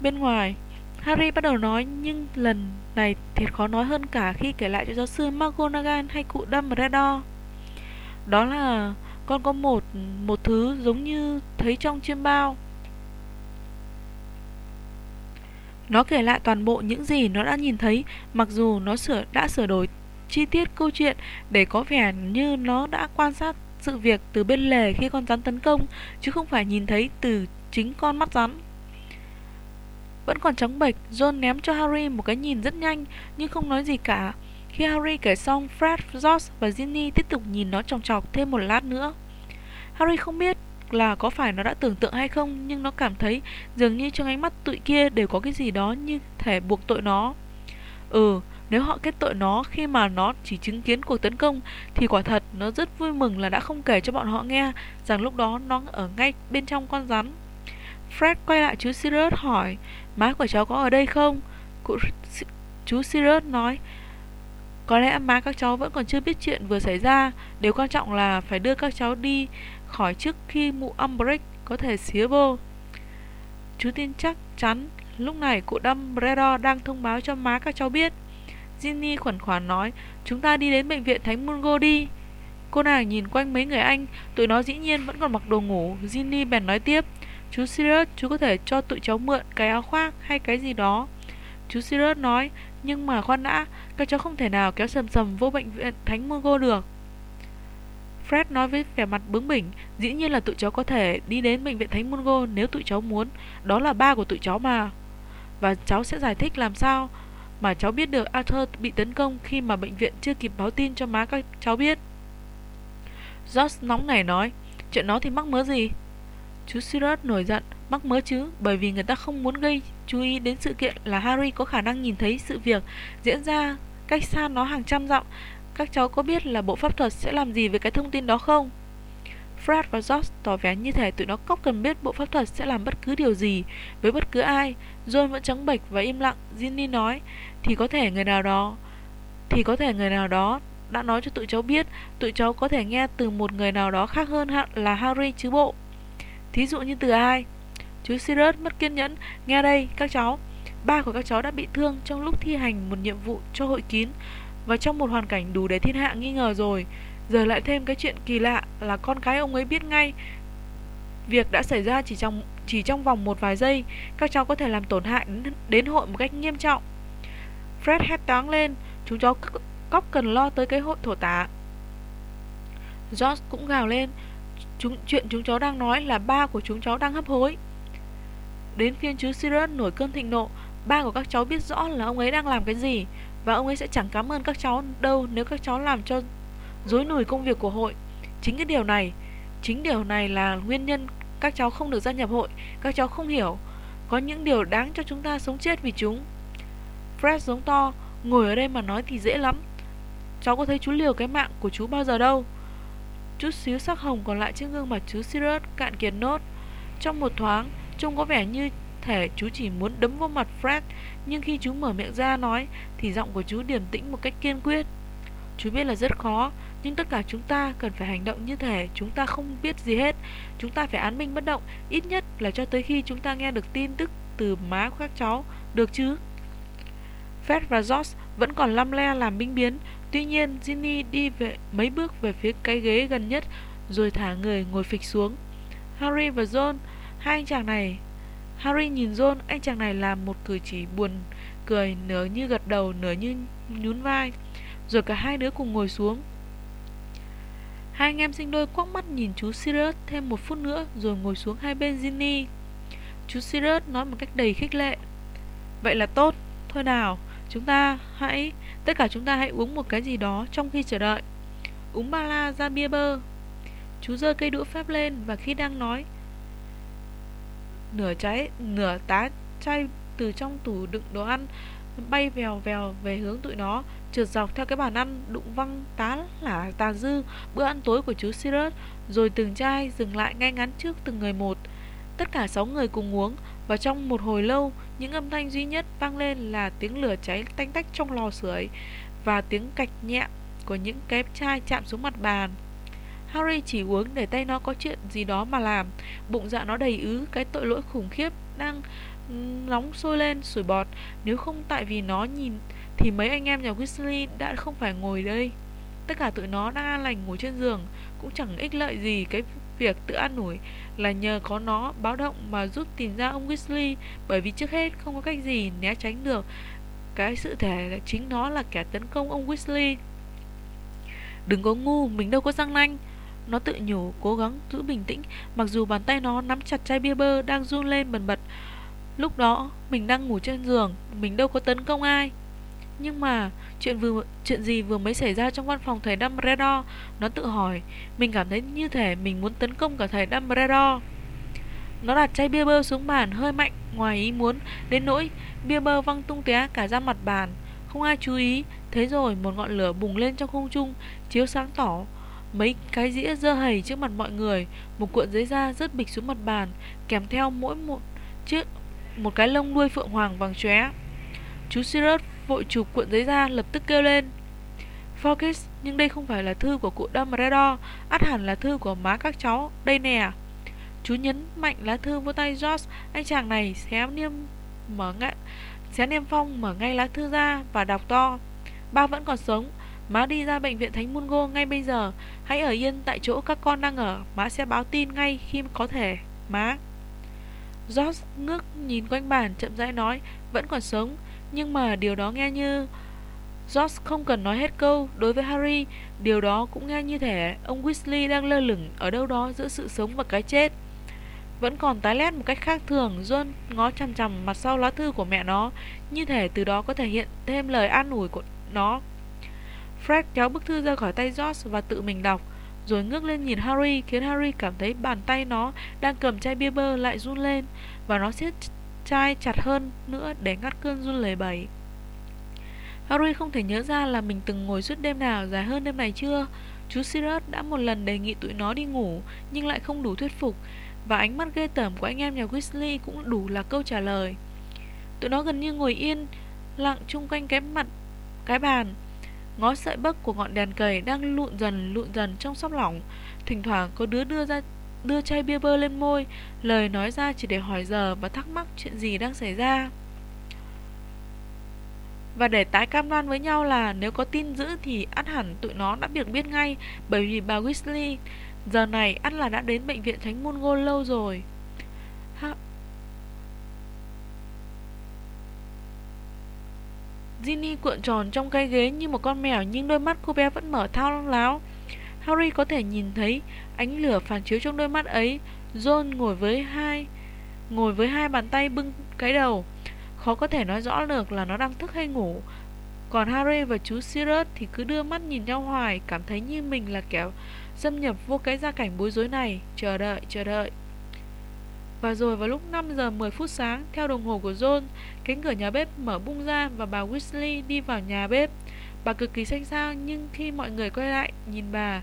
Bên ngoài, Harry bắt đầu nói nhưng lần này thiệt khó nói hơn cả khi kể lại cho giáo sư McGonagall hay cụ Dumbledore. Đó là con có một một thứ giống như thấy trong chiêm bao. Nó kể lại toàn bộ những gì nó đã nhìn thấy, mặc dù nó sửa đã sửa đổi chi tiết câu chuyện để có vẻ như nó đã quan sát sự việc từ bên lề khi con rắn tấn công, chứ không phải nhìn thấy từ chính con mắt rắn. Vẫn còn trắng bệch, John ném cho Harry một cái nhìn rất nhanh nhưng không nói gì cả. Khi Harry kể xong, Fred, George và Ginny tiếp tục nhìn nó chòng chọc thêm một lát nữa. Harry không biết là có phải nó đã tưởng tượng hay không nhưng nó cảm thấy dường như trong ánh mắt tụi kia đều có cái gì đó như thể buộc tội nó. Ừ, nếu họ kết tội nó khi mà nó chỉ chứng kiến cuộc tấn công thì quả thật nó rất vui mừng là đã không kể cho bọn họ nghe rằng lúc đó nó ở ngay bên trong con rắn. Fred quay lại chú Sirius hỏi Má của cháu có ở đây không? Cụ, chú Sirius nói. Có lẽ má các cháu vẫn còn chưa biết chuyện vừa xảy ra. Điều quan trọng là phải đưa các cháu đi khỏi trước khi mụ Umbridge có thể xía vô. Chú tin chắc chắn Lúc này cụ Dumbledore đang thông báo cho má các cháu biết. Ginny khẩn khoản nói Chúng ta đi đến bệnh viện Thánh Mungo đi. Cô nàng nhìn quanh mấy người anh Tụi nó dĩ nhiên vẫn còn mặc đồ ngủ. Ginny bèn nói tiếp Chú Sirius, chú có thể cho tụi cháu mượn cái áo khoác hay cái gì đó. Chú Sirius nói, nhưng mà khoan đã, các cháu không thể nào kéo sầm sầm vô bệnh viện Thánh Mungo được. Fred nói với vẻ mặt bướng bỉnh, dĩ nhiên là tụi cháu có thể đi đến bệnh viện Thánh Mungo nếu tụi cháu muốn, đó là ba của tụi cháu mà. Và cháu sẽ giải thích làm sao mà cháu biết được Arthur bị tấn công khi mà bệnh viện chưa kịp báo tin cho má các cháu biết. George nóng nảy nói, chuyện đó thì mắc mớ gì? Chú Sirius nổi giận, mắc mớ chứ, bởi vì người ta không muốn gây chú ý đến sự kiện là Harry có khả năng nhìn thấy sự việc diễn ra cách xa nó hàng trăm dặm. Các cháu có biết là bộ pháp thuật sẽ làm gì với cái thông tin đó không? Fred và George tỏ vẻ như thể tụi nó cóc cần biết bộ pháp thuật sẽ làm bất cứ điều gì với bất cứ ai. John vẫn trắng bệch và im lặng. Ginny nói, thì có thể người nào đó, thì có thể người nào đó đã nói cho tụi cháu biết, tụi cháu có thể nghe từ một người nào đó khác hơn là Harry chứ bộ. Thí dụ như từ ai? Chú Sirius mất kiên nhẫn. Nghe đây, các cháu. Ba của các cháu đã bị thương trong lúc thi hành một nhiệm vụ cho hội kín và trong một hoàn cảnh đủ để thiên hạ nghi ngờ rồi. Giờ lại thêm cái chuyện kỳ lạ là con cái ông ấy biết ngay việc đã xảy ra chỉ trong chỉ trong vòng một vài giây, các cháu có thể làm tổn hại đến, đến hội một cách nghiêm trọng. Fred hét toáng lên, chúng cháu cóc cần lo tới cái hội thổ tả. George cũng gào lên, chúng, chuyện chúng cháu đang nói là ba của chúng cháu đang hấp hối. Đến phiên chú Sirius nổi cơn thịnh nộ, ba của các cháu biết rõ là ông ấy đang làm cái gì và ông ấy sẽ chẳng cảm ơn các cháu đâu nếu các cháu làm cho dối nùi công việc của hội. Chính cái điều này, chính điều này là nguyên nhân các cháu không được gia nhập hội, các cháu không hiểu. Có những điều đáng cho chúng ta sống chết vì chúng. Fred giống to, ngồi ở đây mà nói thì dễ lắm. Cháu có thấy chú liều cái mạng của chú bao giờ đâu. Chút xíu sắc hồng còn lại trên gương mặt chú Sirius cạn kiệt nốt. Trong một thoáng, Trông có vẻ như thể chú chỉ muốn đấm vào mặt Fred, Nhưng khi chú mở miệng ra nói Thì giọng của chú điềm tĩnh một cách kiên quyết. Chú biết là rất khó, Nhưng tất cả chúng ta cần phải hành động như thể Chúng ta không biết gì hết. Chúng ta phải án minh bất động, Ít nhất là cho tới khi chúng ta nghe được tin tức Từ má của các cháu, Được chứ? Fred và George vẫn còn lăm le làm binh biến Tuy nhiên, Ginny đi về, mấy bước về phía cái ghế gần nhất, Rồi thả người ngồi phịch xuống. Harry và John, Hai anh chàng này. Harry nhìn John, Anh chàng này làm một cử chỉ buồn Cười nửa như gật đầu nửa như nhún vai, Rồi cả hai đứa cùng ngồi xuống. Hai anh em sinh đôi quắc mắt nhìn chú Sirius thêm một phút nữa, Rồi ngồi xuống hai bên Ginny. Chú Sirius nói một cách đầy khích lệ. Vậy là tốt. Thôi nào, Chúng ta hãy Tất cả chúng ta hãy uống một cái gì đó trong khi chờ đợi. Uống ba la ra bia bơ. Chú giơ cây đũa phép lên Và khi đang nói, Nửa trái, Nửa tá chai từ trong tủ đựng đồ ăn, Bay vèo vèo về hướng tụi nó, Trượt dọc theo cái bàn ăn Đụng văng tá lả tàn dư, Bữa ăn tối của chú Sirius, Rồi từng chai dừng lại ngay ngắn trước từng người một. Tất cả sáu người cùng uống và trong một hồi lâu, Những âm thanh duy nhất vang lên là tiếng lửa cháy tanh tách trong lò sưởi Và tiếng cạch nhẹ của những cái chai chạm xuống mặt bàn. Harry chỉ uống để tay nó có chuyện gì đó mà làm, Bụng dạ nó đầy ứ, Cái tội lỗi khủng khiếp đang nóng sôi lên, sủi bọt. Nếu không tại vì nó nhìn, Thì mấy anh em nhà Weasley đã không phải ngồi đây. Tất cả tụi nó đang an lành ngồi trên giường, Cũng chẳng ích lợi gì cái việc tự an ủi. Là nhờ có nó báo động mà giúp tìm ra ông Weasley Bởi vì trước hết không có cách gì né tránh được. Cái sự thể là chính nó là kẻ tấn công ông Weasley. Đừng có ngu, mình đâu có răng nanh. Nó tự nhủ, cố gắng giữ bình tĩnh Mặc dù bàn tay nó nắm chặt chai bia bơ đang run lên bần bật. Lúc đó, mình đang ngủ trên giường Mình đâu có tấn công ai. Nhưng mà, chuyện vừa chuyện gì vừa mới xảy ra trong văn phòng thầy Dumbledore Nó tự hỏi. Mình cảm thấy như thể mình muốn tấn công cả thầy Dumbledore Nó đặt chai bia bơ xuống bàn, hơi mạnh, Ngoài ý muốn, Đến nỗi bia bơ văng tung té cả ra mặt bàn. Không ai chú ý. Thế rồi, một ngọn lửa bùng lên trong không trung, Chiếu sáng tỏ Mấy cái dĩa dơ hầy trước mặt mọi người. Một cuộn giấy da rớt bịch xuống mặt bàn, Kèm theo mỗi một chiếc một cái lông đuôi phượng hoàng vàng chóe. Chú Sirius vội chụp cuộn giấy ra lập tức kêu lên. Focus, nhưng đây không phải là thư của cụ Dumbledore, ắt hẳn là thư của má các cháu, đây nè. Chú nhấn mạnh lá thư vô tay George, anh chàng này xé niêm mở ngay, xé niêm phong mở ngay lá thư ra và đọc to. Ba vẫn còn sống, má đi ra bệnh viện Thánh Mungo ngay bây giờ, hãy ở yên tại chỗ các con đang ở, má sẽ báo tin ngay khi có thể, má. George ngước nhìn quanh bàn chậm rãi nói Vẫn còn sống nhưng mà điều đó nghe như George không cần nói hết câu. Đối với Harry, Điều đó cũng nghe như thể Ông Weasley đang lơ lửng Ở đâu đó giữa sự sống và cái chết. Vẫn còn tái lét một cách khác thường, John ngó chằm chằm mặt sau lá thư của mẹ nó, Như thể từ đó có thể hiện thêm lời an ủi của nó. Fred kéo bức thư ra khỏi tay George Và tự mình đọc, rồi ngước lên nhìn Harry, khiến Harry cảm thấy bàn tay nó đang cầm chai bia bơ lại run lên và nó siết chai chặt hơn nữa để ngắt cơn run lẩy bẩy. Harry không thể nhớ ra là mình từng ngồi suốt đêm nào dài hơn đêm này chưa. Chú Sirius đã một lần đề nghị tụi nó đi ngủ, nhưng lại không đủ thuyết phục, và ánh mắt ghê tởm của anh em nhà Weasley cũng đủ là câu trả lời. Tụi nó gần như ngồi yên lặng chung quanh cái mặt, cái bàn Ngó sợi bấc của ngọn đèn cầy đang lụn dần lụn dần trong sóc lỏng Thỉnh thoảng có đứa đưa ra đưa chai bia bơ lên môi, Lời nói ra chỉ để hỏi giờ và thắc mắc chuyện gì đang xảy ra. Và để tái cam đoan với nhau là nếu có tin dữ thì ắt hẳn tụi nó đã được biết ngay, Bởi vì bà Weasley giờ này ắt là đã đến bệnh viện Thánh Môn Gôn lâu rồi. Ginny cuộn tròn trong cái ghế như một con mèo nhưng đôi mắt cô bé vẫn mở thao láo. Harry có thể nhìn thấy ánh lửa phản chiếu trong đôi mắt ấy. John ngồi với hai ngồi với hai bàn tay bưng cái đầu. Khó có thể nói rõ được là nó đang thức hay ngủ. Còn Harry và chú Sirius thì cứ đưa mắt nhìn nhau hoài, cảm thấy như mình là kẻ xâm nhập vô cái gia cảnh bối rối này, chờ đợi, chờ đợi. Và rồi vào lúc 5 giờ 10 phút sáng, theo đồng hồ của John, cánh cửa nhà bếp mở bung ra và bà Weasley đi vào nhà bếp. Bà cực kỳ xanh xao nhưng khi mọi người quay lại nhìn bà,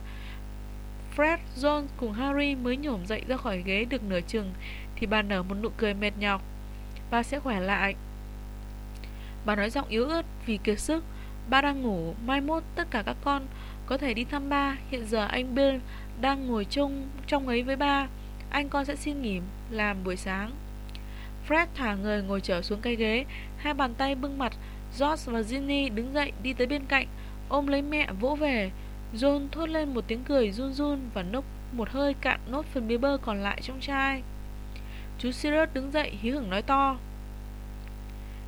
Fred, John cùng Harry mới nhổm dậy ra khỏi ghế được nửa chừng thì bà nở một nụ cười mệt nhọc. Ba sẽ khỏe lại. Bà nói giọng yếu ớt vì kiệt sức. Ba đang ngủ, mai mốt tất cả các con có thể đi thăm ba. Hiện giờ anh Bill đang ngồi chung trong ấy với ba. Anh con sẽ xin nghỉ làm buổi sáng. Fred thả người ngồi trở xuống cây ghế, hai bàn tay bưng mặt. George và Ginny đứng dậy đi tới bên cạnh, ôm lấy mẹ vỗ về. John thốt lên một tiếng cười run run và nốc một hơi cạn nốt phần bia bơ còn lại trong chai. Chú Sirius đứng dậy hí hửng nói to.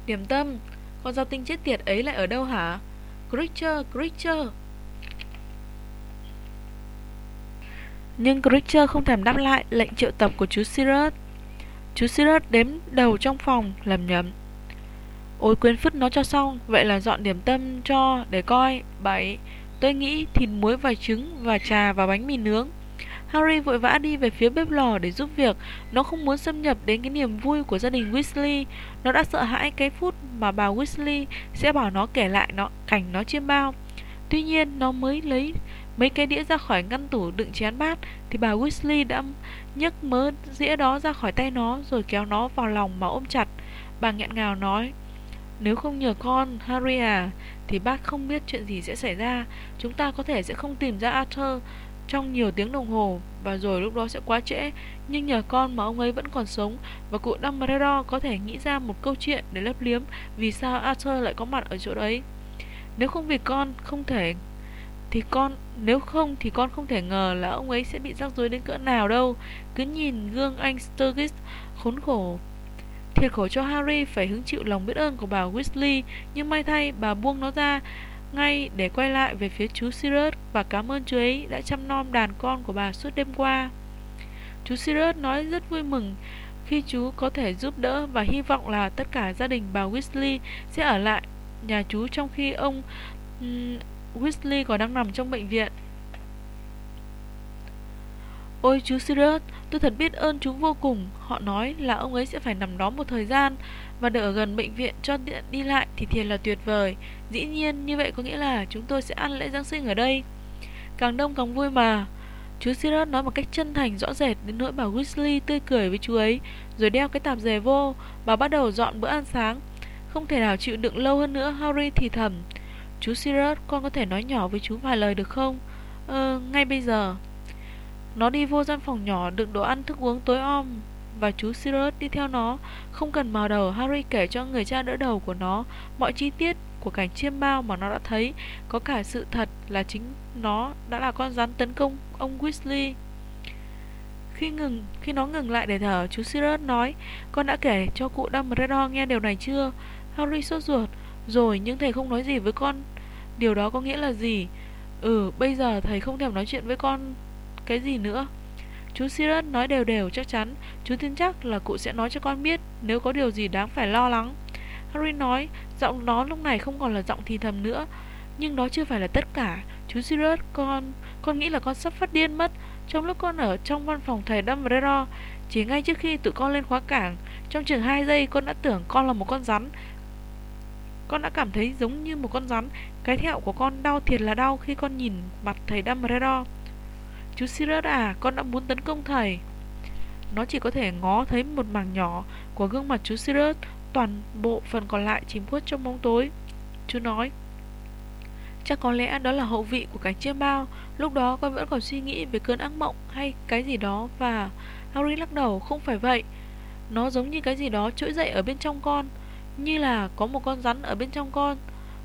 Điểm tâm, con giao tinh chết tiệt ấy lại ở đâu hả? Creature, Creature. Nhưng Creature không thèm đáp lại lệnh triệu tập của chú Sirius. Chú Sirius đếm đầu trong phòng, lầm nhầm. Ôi quên phứt nó cho xong, vậy là dọn điểm tâm cho để coi. Bảy, tôi nghĩ thịt muối và trứng và trà và bánh mì nướng. Harry vội vã đi về phía bếp lò để giúp việc. Nó không muốn xâm nhập đến cái niềm vui của gia đình Weasley. Nó đã sợ hãi cái phút mà bà Weasley sẽ bảo nó kể lại nó cảnh nó chiêm bao. Tuy nhiên, nó mới lấy mấy cái đĩa ra khỏi ngăn tủ đựng chén bát thì bà Weasley đã nhấc mớ dĩa đó ra khỏi tay nó rồi kéo nó vào lòng mà ôm chặt. Bà nghẹn ngào nói: "Nếu không nhờ con, Harry à, thì bác không biết chuyện gì sẽ xảy ra. Chúng ta có thể sẽ không tìm ra Arthur trong nhiều tiếng đồng hồ và rồi lúc đó sẽ quá trễ. Nhưng nhờ con mà ông ấy vẫn còn sống và cụ Dumbledore có thể nghĩ ra một câu chuyện để lấp liếm vì sao Arthur lại có mặt ở chỗ đấy. Nếu không vì con không thể thì con nếu không thì con không thể ngờ là ông ấy sẽ bị rắc rối đến cỡ nào đâu. Cứ nhìn gương anh Sturgis khốn khổ thiệt khổ cho Harry phải hứng chịu lòng biết ơn của bà Weasley nhưng may thay bà buông nó ra ngay để quay lại về phía chú Sirius và cảm ơn chú ấy đã chăm nom đàn con của bà suốt đêm qua. Chú Sirius nói rất vui mừng khi chú có thể giúp đỡ và hy vọng là tất cả gia đình bà Weasley sẽ ở lại nhà chú trong khi ông um, Weasley còn đang nằm trong bệnh viện. Ôi chú Sirius, tôi thật biết ơn chú vô cùng. Họ nói là ông ấy sẽ phải nằm đó một thời gian và được ở gần bệnh viện cho tiện đi lại thì thiệt là tuyệt vời. Dĩ nhiên như vậy có nghĩa là chúng tôi sẽ ăn lễ Giáng sinh ở đây. Càng đông càng vui mà. Chú Sirius nói một cách chân thành rõ rệt đến nỗi bà Weasley tươi cười với chú ấy, rồi đeo cái tạp dề vô, bà bắt đầu dọn bữa ăn sáng. Không thể nào chịu đựng lâu hơn nữa, Harry thì thầm. Chú Sirius, con có thể nói nhỏ với chú vài lời được không? Ờ, ngay bây giờ. Nó đi vô gian phòng nhỏ đựng đồ ăn thức uống tối om và chú Sirius đi theo nó. Không cần mò đầu, Harry kể cho người cha đỡ đầu của nó mọi chi tiết của cảnh chiêm bao mà nó đã thấy. Có cả sự thật là chính nó đã là con rắn tấn công ông Weasley. Khi ngừng, khi nó ngừng lại để thở, chú Sirius nói, con đã kể cho cụ Dumbledore nghe điều này chưa? Harry sốt ruột, rồi nhưng thầy không nói gì với con. Điều đó có nghĩa là gì? Ừ, bây giờ thầy không thèm nói chuyện với con cái gì nữa. Chú Sirius nói đều đều chắc chắn, chú tin chắc là cụ sẽ nói cho con biết nếu có điều gì đáng phải lo lắng. Harry nói, giọng nó lúc này không còn là giọng thì thầm nữa, nhưng đó chưa phải là tất cả. Chú Sirius, con, con nghĩ là con sắp phát điên mất. Trong lúc con ở trong văn phòng thầy Dumbledore, chỉ ngay trước khi tụi con lên khóa cảng, trong chừng 2 giây con đã tưởng con là một con rắn. Con đã cảm thấy giống như một con rắn. Cái thẹo của con đau thiệt là đau khi con nhìn mặt thầy Dumbledore. Chú Sirius à, con đã muốn tấn công thầy. Nó chỉ có thể ngó thấy một mảng nhỏ của gương mặt chú Sirius, toàn bộ phần còn lại chìm khuất trong bóng tối. Chú nói, chắc có lẽ đó là hậu vị của cái chiêm bao. Lúc đó con vẫn còn suy nghĩ về cơn ác mộng hay cái gì đó và Harry lắc đầu, không phải vậy. Nó giống như cái gì đó trỗi dậy ở bên trong con, như là có một con rắn ở bên trong con.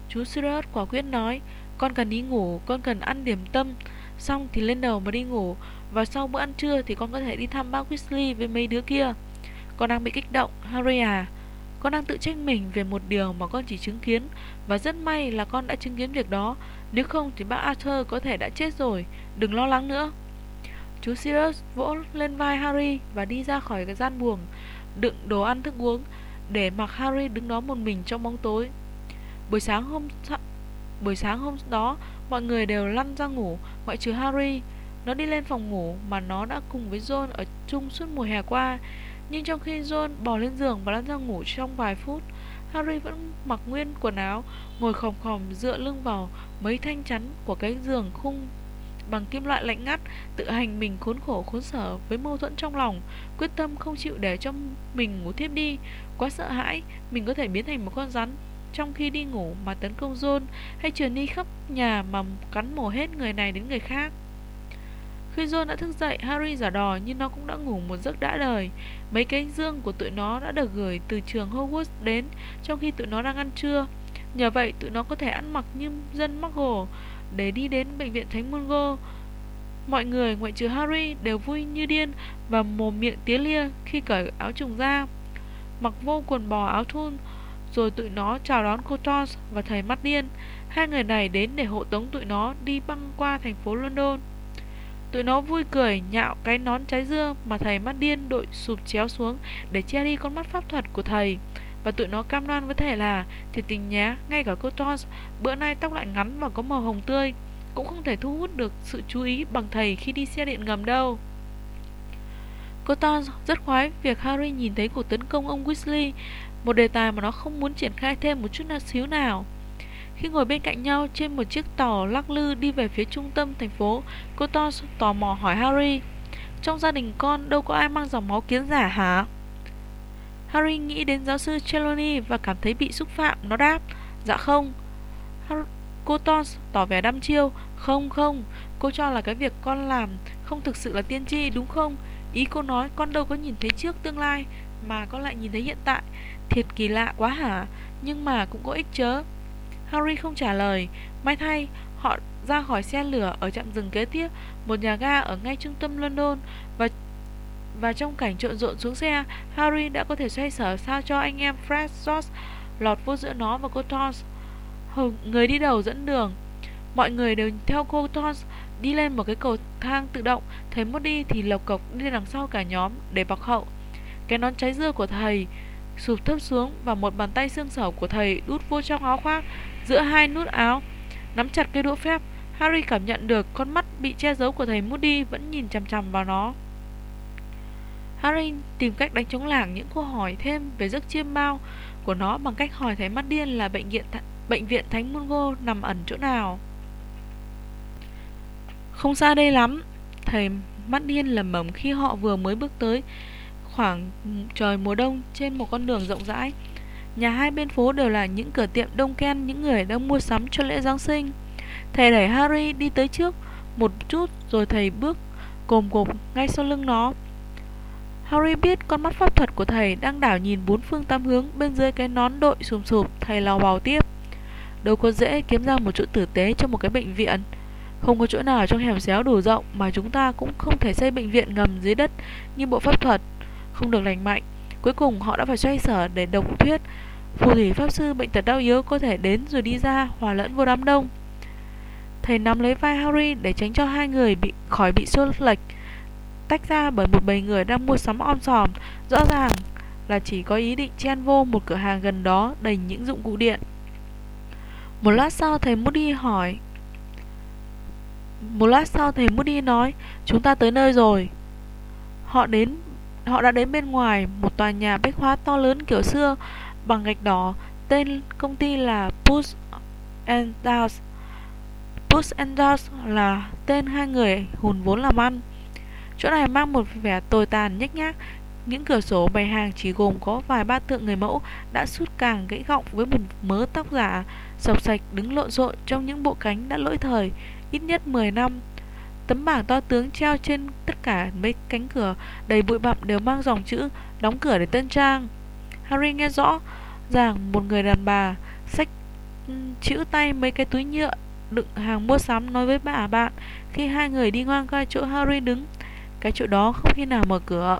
Chú Sirius quả quyết nói, con cần đi ngủ, con cần ăn điểm tâm, Xong thì lên đầu mà đi ngủ. Và sau bữa ăn trưa thì con có thể đi thăm bác Weasley với mấy đứa kia. Con đang bị kích động, Harry à. Con đang tự trách mình về một điều mà con chỉ chứng kiến. Và rất may là con đã chứng kiến việc đó. Nếu không thì bác Arthur có thể đã chết rồi. Đừng lo lắng nữa. Chú Sirius vỗ lên vai Harry Và đi ra khỏi cái gian buồng Đựng đồ ăn thức uống Để mặc Harry đứng đó một mình trong bóng tối. Buổi sáng hôm Buổi sáng hôm đó Mọi người đều lăn ra ngủ Ngoại trừ Harry. Nó đi lên phòng ngủ mà nó đã cùng với John ở chung suốt mùa hè qua. Nhưng trong khi John bò lên giường và lăn ra ngủ trong vài phút Harry vẫn mặc nguyên quần áo Ngồi khom khom dựa lưng vào mấy thanh chắn của cái giường khung bằng kim loại lạnh ngắt, tự hành mình khốn khổ khốn sở với mâu thuẫn trong lòng, quyết tâm không chịu để cho mình ngủ thiếp đi, quá sợ hãi mình có thể biến thành một con rắn trong khi đi ngủ mà tấn công John hay trườn đi khắp nhà mà cắn mổ hết người này đến người khác. Khi John đã thức dậy, Harry giả đò nhưng nó cũng đã ngủ một giấc đã đời. Mấy cái dương của tụi nó đã được gửi từ trường Hogwarts đến trong khi tụi nó đang ăn trưa. Nhờ vậy, tụi nó có thể ăn mặc như dân Muggle để đi đến bệnh viện Thánh Mungo. Mọi người, ngoại trừ Harry, đều vui như điên và mồm miệng tía lia khi cởi áo trùng ra. Mặc vô quần bò áo thun, rồi tụi nó chào đón cô Tons và thầy mắt điên. Hai người này đến để hộ tống tụi nó đi băng qua thành phố London. Tụi nó vui cười nhạo cái nón trái dưa mà thầy mắt điên đội sụp chéo xuống để che đi con mắt pháp thuật của thầy. Và tụi nó cam đoan với thầy là Thì tình nhá, ngay cả cô Tons Bữa nay tóc lại ngắn và có màu hồng tươi Cũng không thể thu hút được sự chú ý bằng thầy khi đi xe điện ngầm đâu Cô Tons rất khoái việc Harry nhìn thấy cuộc tấn công ông Weasley một đề tài mà nó không muốn triển khai thêm một chút nào xíu nào khi ngồi bên cạnh nhau trên một chiếc tàu lắc lư đi về phía trung tâm thành phố, cô to tò mò hỏi Harry, trong gia đình con đâu có ai mang dòng máu kiến giả hả? Harry nghĩ đến giáo sư Trelawney và cảm thấy bị xúc phạm. Nó đáp, dạ không. Har cô Tons tỏ vẻ đăm chiêu, không không, cô cho là cái việc con làm không thực sự là tiên tri đúng không? Ý cô nói con đâu có nhìn thấy trước tương lai mà con lại nhìn thấy hiện tại. Thiệt kỳ lạ quá hả? Nhưng mà cũng có ích chớ. Harry không trả lời. May thay, họ ra khỏi xe lửa ở trạm dừng kế tiếp, một nhà ga ở ngay trung tâm London và và trong cảnh trộn rộn xuống xe, Harry đã có thể xoay sở sao cho anh em Fred, George lọt vô giữa nó và cô Tons. Người đi đầu dẫn đường. Mọi người đều theo cô Tons đi lên một cái cầu thang tự động. Thấy Moody thì lộc cộc đi đằng sau cả nhóm để bọc hậu. Cái nón trái dưa của thầy sụp thấp xuống và một bàn tay xương sẩu của thầy đút vô trong áo khoác giữa hai nút áo. Nắm chặt cây đũa phép, Harry cảm nhận được con mắt bị che giấu của thầy Moody vẫn nhìn chằm chằm vào nó. Harry tìm cách đánh trống lảng những câu hỏi thêm về giấc chiêm bao của nó bằng cách hỏi thầy mắt điên là bệnh viện th bệnh viện Thánh Mungo nằm ẩn chỗ nào. Không xa đây lắm, thầy mắt điên lẩm bẩm khi họ vừa mới bước tới khoảng ừ, trời mùa đông trên một con đường rộng rãi. Nhà hai bên phố đều là những cửa tiệm đông ken, những người đang mua sắm cho lễ Giáng sinh. Thầy đẩy Harry đi tới trước một chút rồi thầy bước cồm cộp ngay sau lưng nó. Harry biết con mắt pháp thuật của thầy đang đảo nhìn bốn phương tám hướng bên dưới cái nón đội sùm sụp, thầy lào bào tiếp. Đâu có dễ kiếm ra một chỗ tử tế cho một cái bệnh viện. Không có chỗ nào trong hẻm xéo đủ rộng mà chúng ta cũng không thể xây bệnh viện ngầm dưới đất như bộ pháp thuật. Không được lành mạnh. Cuối cùng họ đã phải xoay sở để độc thuyết phù thủy pháp sư bệnh tật đau yếu có thể đến rồi đi ra hòa lẫn vô đám đông. Thầy nắm lấy vai Harry để tránh cho hai người bị khỏi bị xô lệch tách ra bởi một bầy người đang mua sắm om sòm, rõ ràng là chỉ có ý định chen vô một cửa hàng gần đó đầy những dụng cụ điện. Một lát sau thầy Moody hỏi Một lát sau thầy Moody nói Chúng ta tới nơi rồi Họ đến Họ đã đến bên ngoài, một tòa nhà bách hóa to lớn kiểu xưa, bằng gạch đỏ, tên công ty là Push and Downs. Push and Downs là tên hai người hùn vốn làm ăn. Chỗ này mang một vẻ tồi tàn nhếch nhác, Những cửa sổ bày hàng chỉ gồm có vài ba tượng người mẫu Đã sút càng gãy gọng với một mớ tóc giả Sọc sạch đứng lộn xộn trong những bộ cánh đã lỗi thời, Ít nhất 10 năm Tấm bảng to tướng treo trên tất cả mấy cánh cửa, đầy bụi bặm đều mang dòng chữ đóng cửa để tân trang. Harry nghe rõ ràng một người đàn bà xách chữ tay mấy cái túi nhựa đựng hàng mua sắm nói với bà, bạn, khi hai người đi ngang qua chỗ Harry đứng. Cái chỗ đó không khi nào mở cửa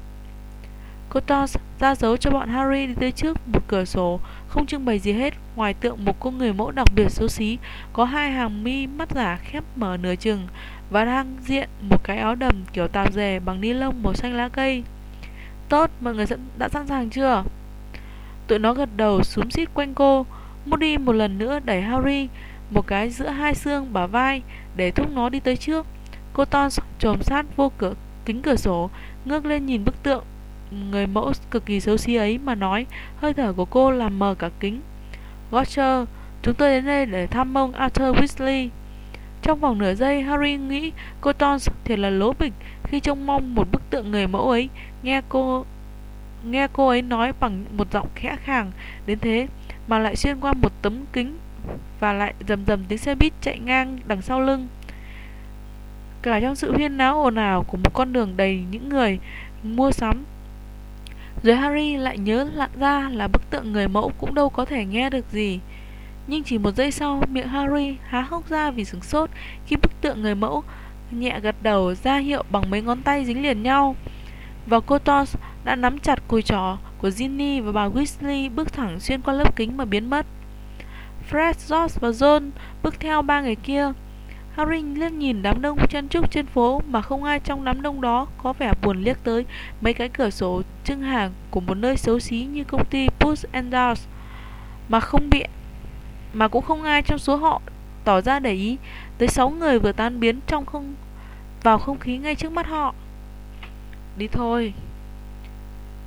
Cô Toss ra dấu cho bọn Harry đi tới trước một cửa sổ, Không trưng bày gì hết, Ngoài tượng một cô người mẫu đặc biệt xấu xí, Có hai hàng mi mắt giả khép mở nửa chừng và đang diện một cái áo đầm kiểu tạp dề bằng ni lông màu xanh lá cây Tốt, mọi người đã sẵn sàng chưa? Tụi nó gật đầu súng xít quanh cô Moody một lần nữa đẩy Harry Một cái giữa hai xương bả vai Để thúc nó đi tới trước Cô Tons trồm sát vô cửa kính cửa sổ, ngước lên nhìn bức tượng người mẫu cực kỳ xấu xí ấy mà nói, hơi thở của cô làm mờ cả kính. Roger, chúng tôi đến đây để thăm ông Arthur Weasley. Trong vòng nửa giây, Harry nghĩ cô Tons thiệt là lố bịch khi trông mong một bức tượng người mẫu ấy. Nghe cô nghe cô ấy nói bằng một giọng khẽ khàng đến thế mà lại xuyên qua một tấm kính và lại rầm rầm tiếng xe buýt chạy ngang đằng sau lưng. Cả trong sự huyên náo ồn ào của một con đường đầy những người mua sắm. Rồi Harry lại nhớ lặn ra là bức tượng người mẫu cũng đâu có thể nghe được gì. Nhưng chỉ một giây sau, miệng Harry há hốc ra vì sửng sốt khi bức tượng người mẫu nhẹ gật đầu ra hiệu bằng mấy ngón tay dính liền nhau. Và cô Tos đã nắm chặt cùi trỏ của Ginny và bà Weasley bước thẳng xuyên qua lớp kính mà biến mất. Fred, George và John bước theo ba người kia. Harry liếc nhìn đám đông chân trúc trên phố mà không ai trong đám đông đó có vẻ buồn liếc tới mấy cái cửa sổ trưng hàng của một nơi xấu xí như công ty push and Downs mà không bị mà cũng không ai trong số họ tỏ ra để ý tới sáu người vừa tan biến trong không vào không khí ngay trước mắt họ. Đi thôi.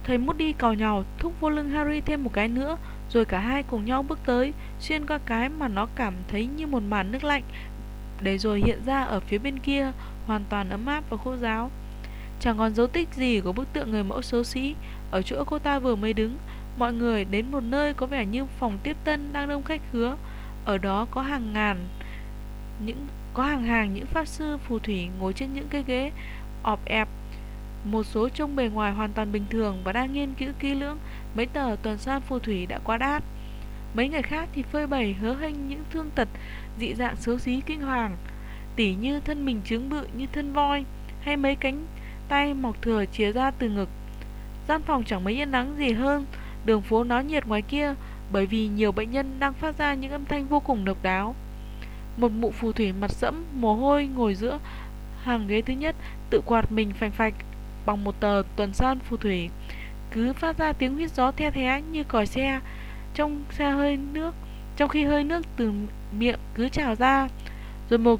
Thầy đi cào nhào thúc vô lưng Harry thêm một cái nữa, rồi cả hai cùng nhau bước tới, xuyên qua cái mà nó cảm thấy như một màn nước lạnh, để rồi hiện ra ở phía bên kia, hoàn toàn ấm áp và khô giáo. Chẳng còn dấu tích gì của bức tượng người mẫu xấu xí ở chỗ cô ta vừa mới đứng. Mọi người đến một nơi có vẻ như phòng tiếp tân đang đông khách khứa. Ở đó có hàng ngàn những có hàng hàng những pháp sư phù thủy ngồi trên những cái ghế ọp ẹp một số trông bề ngoài hoàn toàn bình thường và đang nghiên cứu kỹ lưỡng mấy tờ tuần san phù thủy đã quá đát. Mấy người khác thì phơi bày hớ hênh những thương tật dị dạng xấu xí kinh hoàng, tỉ như thân mình trướng bự như thân voi hay mấy cánh tay mọc thừa chìa ra từ ngực. Gian phòng chẳng mấy yên nắng gì hơn, đường phố náo nhiệt ngoài kia bởi vì nhiều bệnh nhân đang phát ra những âm thanh vô cùng độc đáo. Một mụ phù thủy mặt sẫm, mồ hôi ngồi giữa hàng ghế thứ nhất, tự quạt mình phành phạch bằng một tờ tuần san phù thủy, cứ phát ra tiếng huyết gió the thé như còi xe trong xe hơi nước, trong khi hơi nước từ miệng cứ trào ra. Rồi một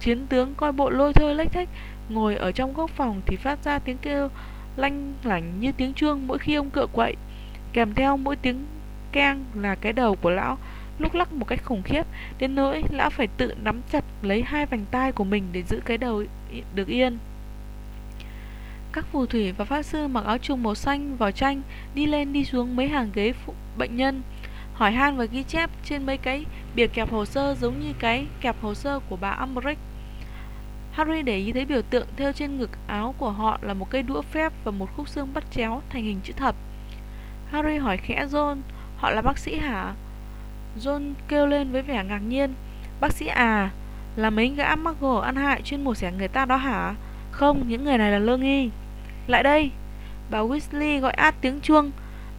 chiến tướng coi bộ lôi thôi lách thách ngồi ở trong góc phòng thì phát ra tiếng kêu lanh lảnh như tiếng chuông mỗi khi ông cựa quậy, kèm theo mỗi tiếng keng là cái đầu của lão lúc lắc một cách khủng khiếp đến nỗi lão phải tự nắm chặt lấy hai vành tai của mình để giữ cái đầu được yên. Các phù thủy và pháp sư mặc áo trùng màu xanh vào tranh đi lên đi xuống mấy hàng ghế phụ bệnh nhân, hỏi han và ghi chép trên mấy cái bìa kẹp hồ sơ giống như cái kẹp hồ sơ của bà Amrick Harry để ý thấy biểu tượng theo trên ngực áo của họ là một cây đũa phép và một khúc xương bắt chéo thành hình chữ thập. Harry hỏi khẽ John, họ là bác sĩ hả? John kêu lên với vẻ ngạc nhiên, bác sĩ à, là mấy gã mắc ăn hại chuyên mổ xẻ người ta đó hả? Không, những người này là lương nghi. Lại đây Bà Weasley gọi át tiếng chuông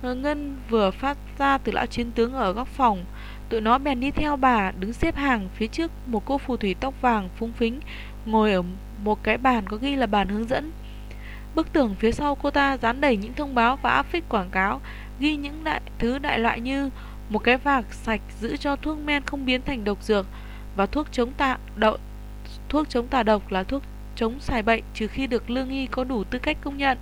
ờ, Ngân vừa phát ra từ lão chiến tướng ở góc phòng Tụi nó bèn đi theo bà Đứng xếp hàng phía trước Một cô phù thủy tóc vàng phúng phính Ngồi ở một cái bàn có ghi là bàn hướng dẫn Bức tường phía sau cô ta dán đầy những thông báo và áp phích quảng cáo Ghi những đại thứ đại loại như Một cái vạc sạch giữ cho thuốc men không biến thành độc dược Và thuốc chống tạ đậu Thuốc chống tà độc là thuốc chống xài bệnh trừ khi được lương y có đủ tư cách công nhận.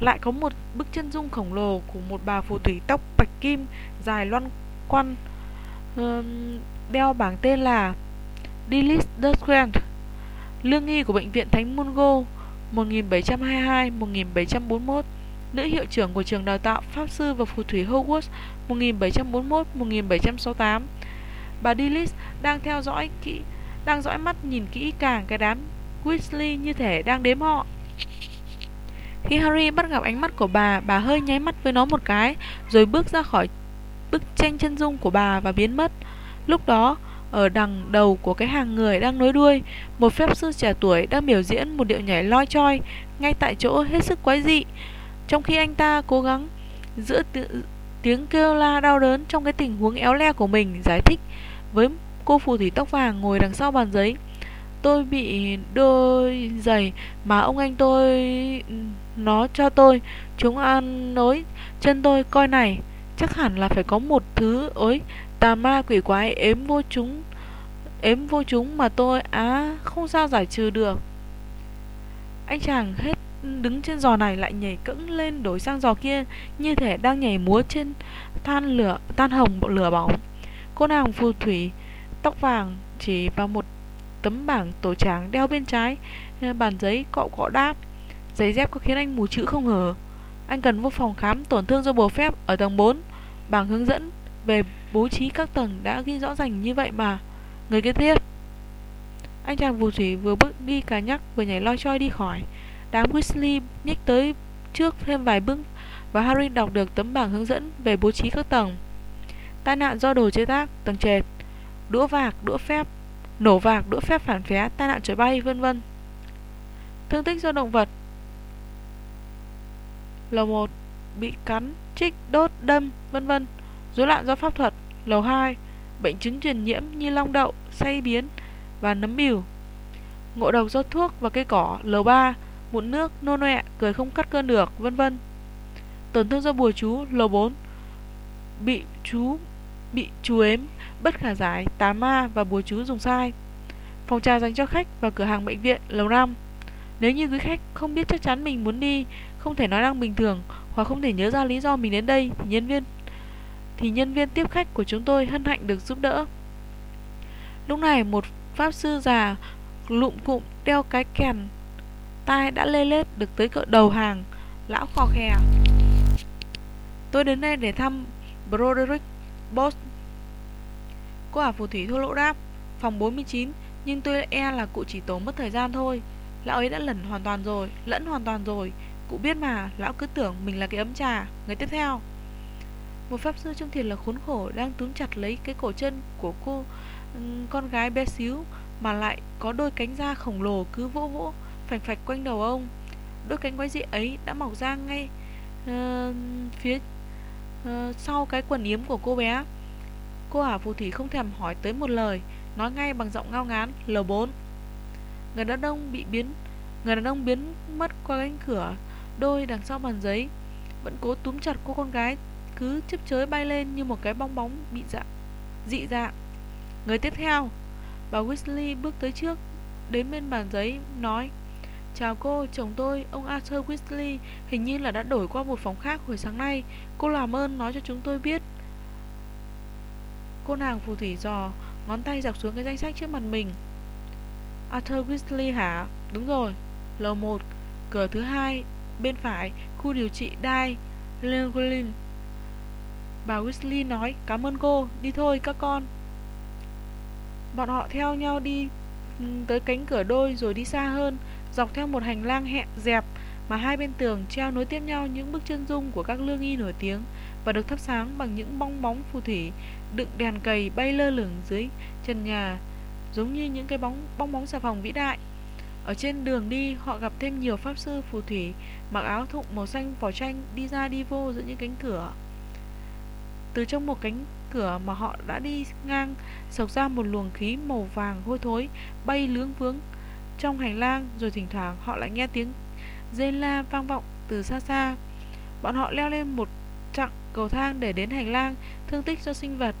Lại có một bức chân dung khổng lồ của một bà phù thủy tóc bạch kim dài loan quăn đeo bảng tên là Dilis Desgrand, lương y của bệnh viện Thánh Mungo 1722-1741, nữ hiệu trưởng của trường đào tạo pháp sư và phù thủy Hogwarts 1741-1768. Bà Dillis đang theo dõi kỹ đang dõi mắt nhìn kỹ càng cái đám Weasley như thể đang đếm họ. Khi Harry bắt gặp ánh mắt của bà, bà hơi nháy mắt với nó một cái, rồi bước ra khỏi bức tranh chân dung của bà và biến mất. Lúc đó, ở đằng đầu của cái hàng người đang nối đuôi, một phép sư trẻ tuổi đang biểu diễn một điệu nhảy loi choi ngay tại chỗ hết sức quái dị. Trong khi anh ta cố gắng giữa tiếng kêu la đau đớn trong cái tình huống éo le của mình giải thích với Cô phù thủy tóc vàng ngồi đằng sau bàn giấy. Tôi bị đôi giày mà ông anh tôi ừ, nó cho tôi. Chúng ăn nối chân tôi coi này, Chắc hẳn là phải có một thứ, ối, tà ma quỷ quái ếm vô chúng, ếm vô chúng mà tôi, á, không sao giải trừ được. Anh chàng hết đứng trên giò này lại nhảy cẫng lên đổi sang giò kia, như thể đang nhảy múa trên than lửa tan hồng bộ lửa bỏng. Cô nàng phù thủy, tóc vàng chỉ vào một tấm bảng tổ tráng đeo bên trái ờ, Bàn giấy cọ cọ đáp. Giấy dép có khiến anh mù chữ không hở Anh cần vô phòng khám tổn thương do bùa phép ở tầng 4 Bảng hướng dẫn về bố trí các tầng đã ghi rõ ràng như vậy mà. Người kế tiếp. Anh chàng phù thủy vừa bước đi cà nhắc, vừa nhảy loi choi đi khỏi. Đám Weasley nhích tới trước thêm vài bước Và Harry đọc được tấm bảng hướng dẫn về bố trí các tầng. Tai nạn do đồ chế tác, tầng trệt Đũa vạc, đũa phép Nổ vạc, đũa phép phản phé, tai nạn trời bay, vân vân. Thương tích do động vật. Lầu 1 Bị cắn, trích, đốt, đâm, vân vân. Rối loạn do pháp thuật. Lầu 2 Bệnh chứng truyền nhiễm như long đậu, say biến và nấm bìu Ngộ độc do thuốc và cây cỏ. Lầu 3 Mụn nước, nôn ọe, cười không cắt cơn được, vân vân. Tổn thương do bùa chú Lầu 4 Bị chú Bị chú ếm, bất khả giải, tà ma và bùa chú dùng sai. Phòng trà dành cho khách và cửa hàng bệnh viện Lầu 5 Nếu như quý khách không biết chắc chắn mình muốn đi Không thể nói năng bình thường Hoặc không thể nhớ ra lý do mình đến đây Thì nhân viên thì nhân viên tiếp khách của chúng tôi hân hạnh được giúp đỡ. Lúc này một pháp sư già lụm cụm đeo cái kèn tai đã lê lết được tới cỡ đầu hàng, lão khò khè. Tôi đến đây để thăm Broderick Boss. Cô ả phù thủy thô lỗ đáp, phòng 49, nhưng tôi e là cụ chỉ tốn mất thời gian thôi. Lão ấy đã lẩn hoàn toàn rồi, lẫn hoàn toàn rồi. Cụ biết mà, lão cứ tưởng mình là cái ấm trà. Người tiếp theo. Một pháp sư trong thiền là khốn khổ đang túm chặt lấy cái cổ chân của cô con gái bé xíu mà lại có đôi cánh da khổng lồ cứ vỗ vỗ phành phạch quanh đầu ông. Đôi cánh quái dị ấy đã mọc ra ngay uh, phía uh, sau cái quần yếm của cô bé. Cô ả phù thủy không thèm hỏi tới một lời, nói ngay bằng giọng ngao ngán L4. Người đàn ông bị biến Người đàn ông biến mất qua cánh cửa Đôi đằng sau bàn giấy Vẫn cố túm chặt cô con gái cứ chấp chới bay lên như một cái bong bóng bị dạng dị dạng người tiếp theo bà Weasley bước tới trước đến bên bàn giấy nói chào cô chồng tôi ông Arthur Weasley hình như là đã đổi qua một phòng khác hồi sáng nay. Cô làm ơn nói cho chúng tôi biết. Cô nàng phù thủy dò ngón tay dọc xuống cái danh sách trước mặt mình. Arthur Weasley hả? Đúng rồi. Lầu 1 cửa thứ hai bên phải khu điều trị Dai Lengolin Bà Weasley nói Cảm ơn cô, đi thôi các con. Bọn họ theo nhau đi ừ, tới cánh cửa đôi rồi đi xa hơn. Dọc theo một hành lang hẹn dẹp Mà hai bên tường treo nối tiếp nhau những bức chân dung của các lương y nổi tiếng Và được thắp sáng bằng những bong bóng phù thủy Đựng đèn cầy bay lơ lửng dưới trần nhà Giống như những cái bóng bong bóng xà phòng vĩ đại ở trên đường đi, họ gặp thêm nhiều pháp sư phù thủy mặc áo thụng màu xanh vỏ tranh đi ra đi vô giữa những cánh cửa. Từ trong một cánh cửa mà họ đã đi ngang Sộc ra một luồng khí màu vàng hôi thối Bay lướng vướng trong hành lang Rồi thỉnh thoảng họ lại nghe tiếng dây la vang vọng từ xa xa. Bọn họ leo lên một chặng cầu thang để đến hành lang Thương tích do sinh vật.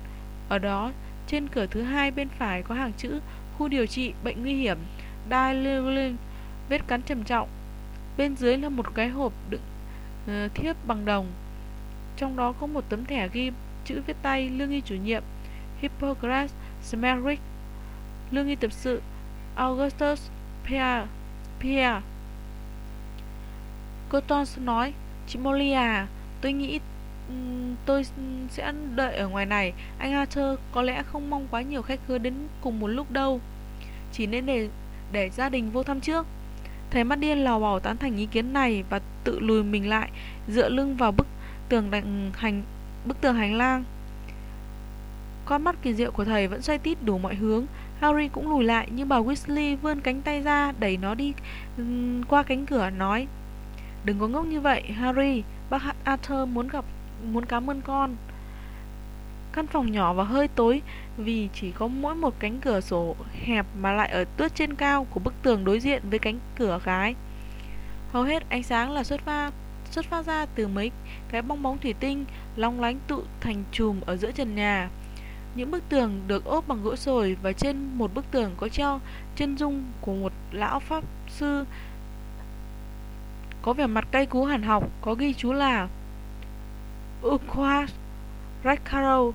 Ở đó trên cửa thứ hai bên phải có hàng chữ Khu điều trị bệnh nguy hiểm Dialin Vết cắn trầm trọng. Bên dưới là một cái hộp đựng uh, thiếp bằng đồng. Trong đó có một tấm thẻ ghi chữ viết tay lương y chủ nhiệm Hippocrates Smerrick lương y tập sự Augustus Pierre Pierre Cotton nói, Chị Molly à Tôi nghĩ tôi sẽ đợi ở ngoài này Anh Arthur có lẽ không mong quá nhiều khách khứa đến cùng một lúc đâu Chỉ nên để để gia đình vô thăm trước Thầy mắt điên lò bảo tán thành ý kiến này Và tự lùi mình lại, Dựa lưng vào bức tường hành, bức tường hành lang. Con mắt kỳ diệu của thầy vẫn xoay tít đủ mọi hướng. Harry cũng lùi lại nhưng bà Weasley vươn cánh tay ra đẩy nó đi qua cánh cửa nói: "Đừng có ngốc như vậy, Harry. Bác Arthur muốn gặp muốn cảm ơn con." Căn phòng nhỏ và hơi tối vì chỉ có mỗi một cánh cửa sổ hẹp mà lại ở tuyết trên cao của bức tường đối diện với cánh cửa gái. Hầu hết ánh sáng là xuất phát xuất phát ra từ mấy cái bong bóng thủy tinh long lánh tụ thành chùm ở giữa trần nhà. Những bức tường được ốp bằng gỗ sồi và trên một bức tường có treo chân dung của một lão pháp sư có vẻ mặt cay cú hẳn học, có ghi chú là Ukwas Rackaro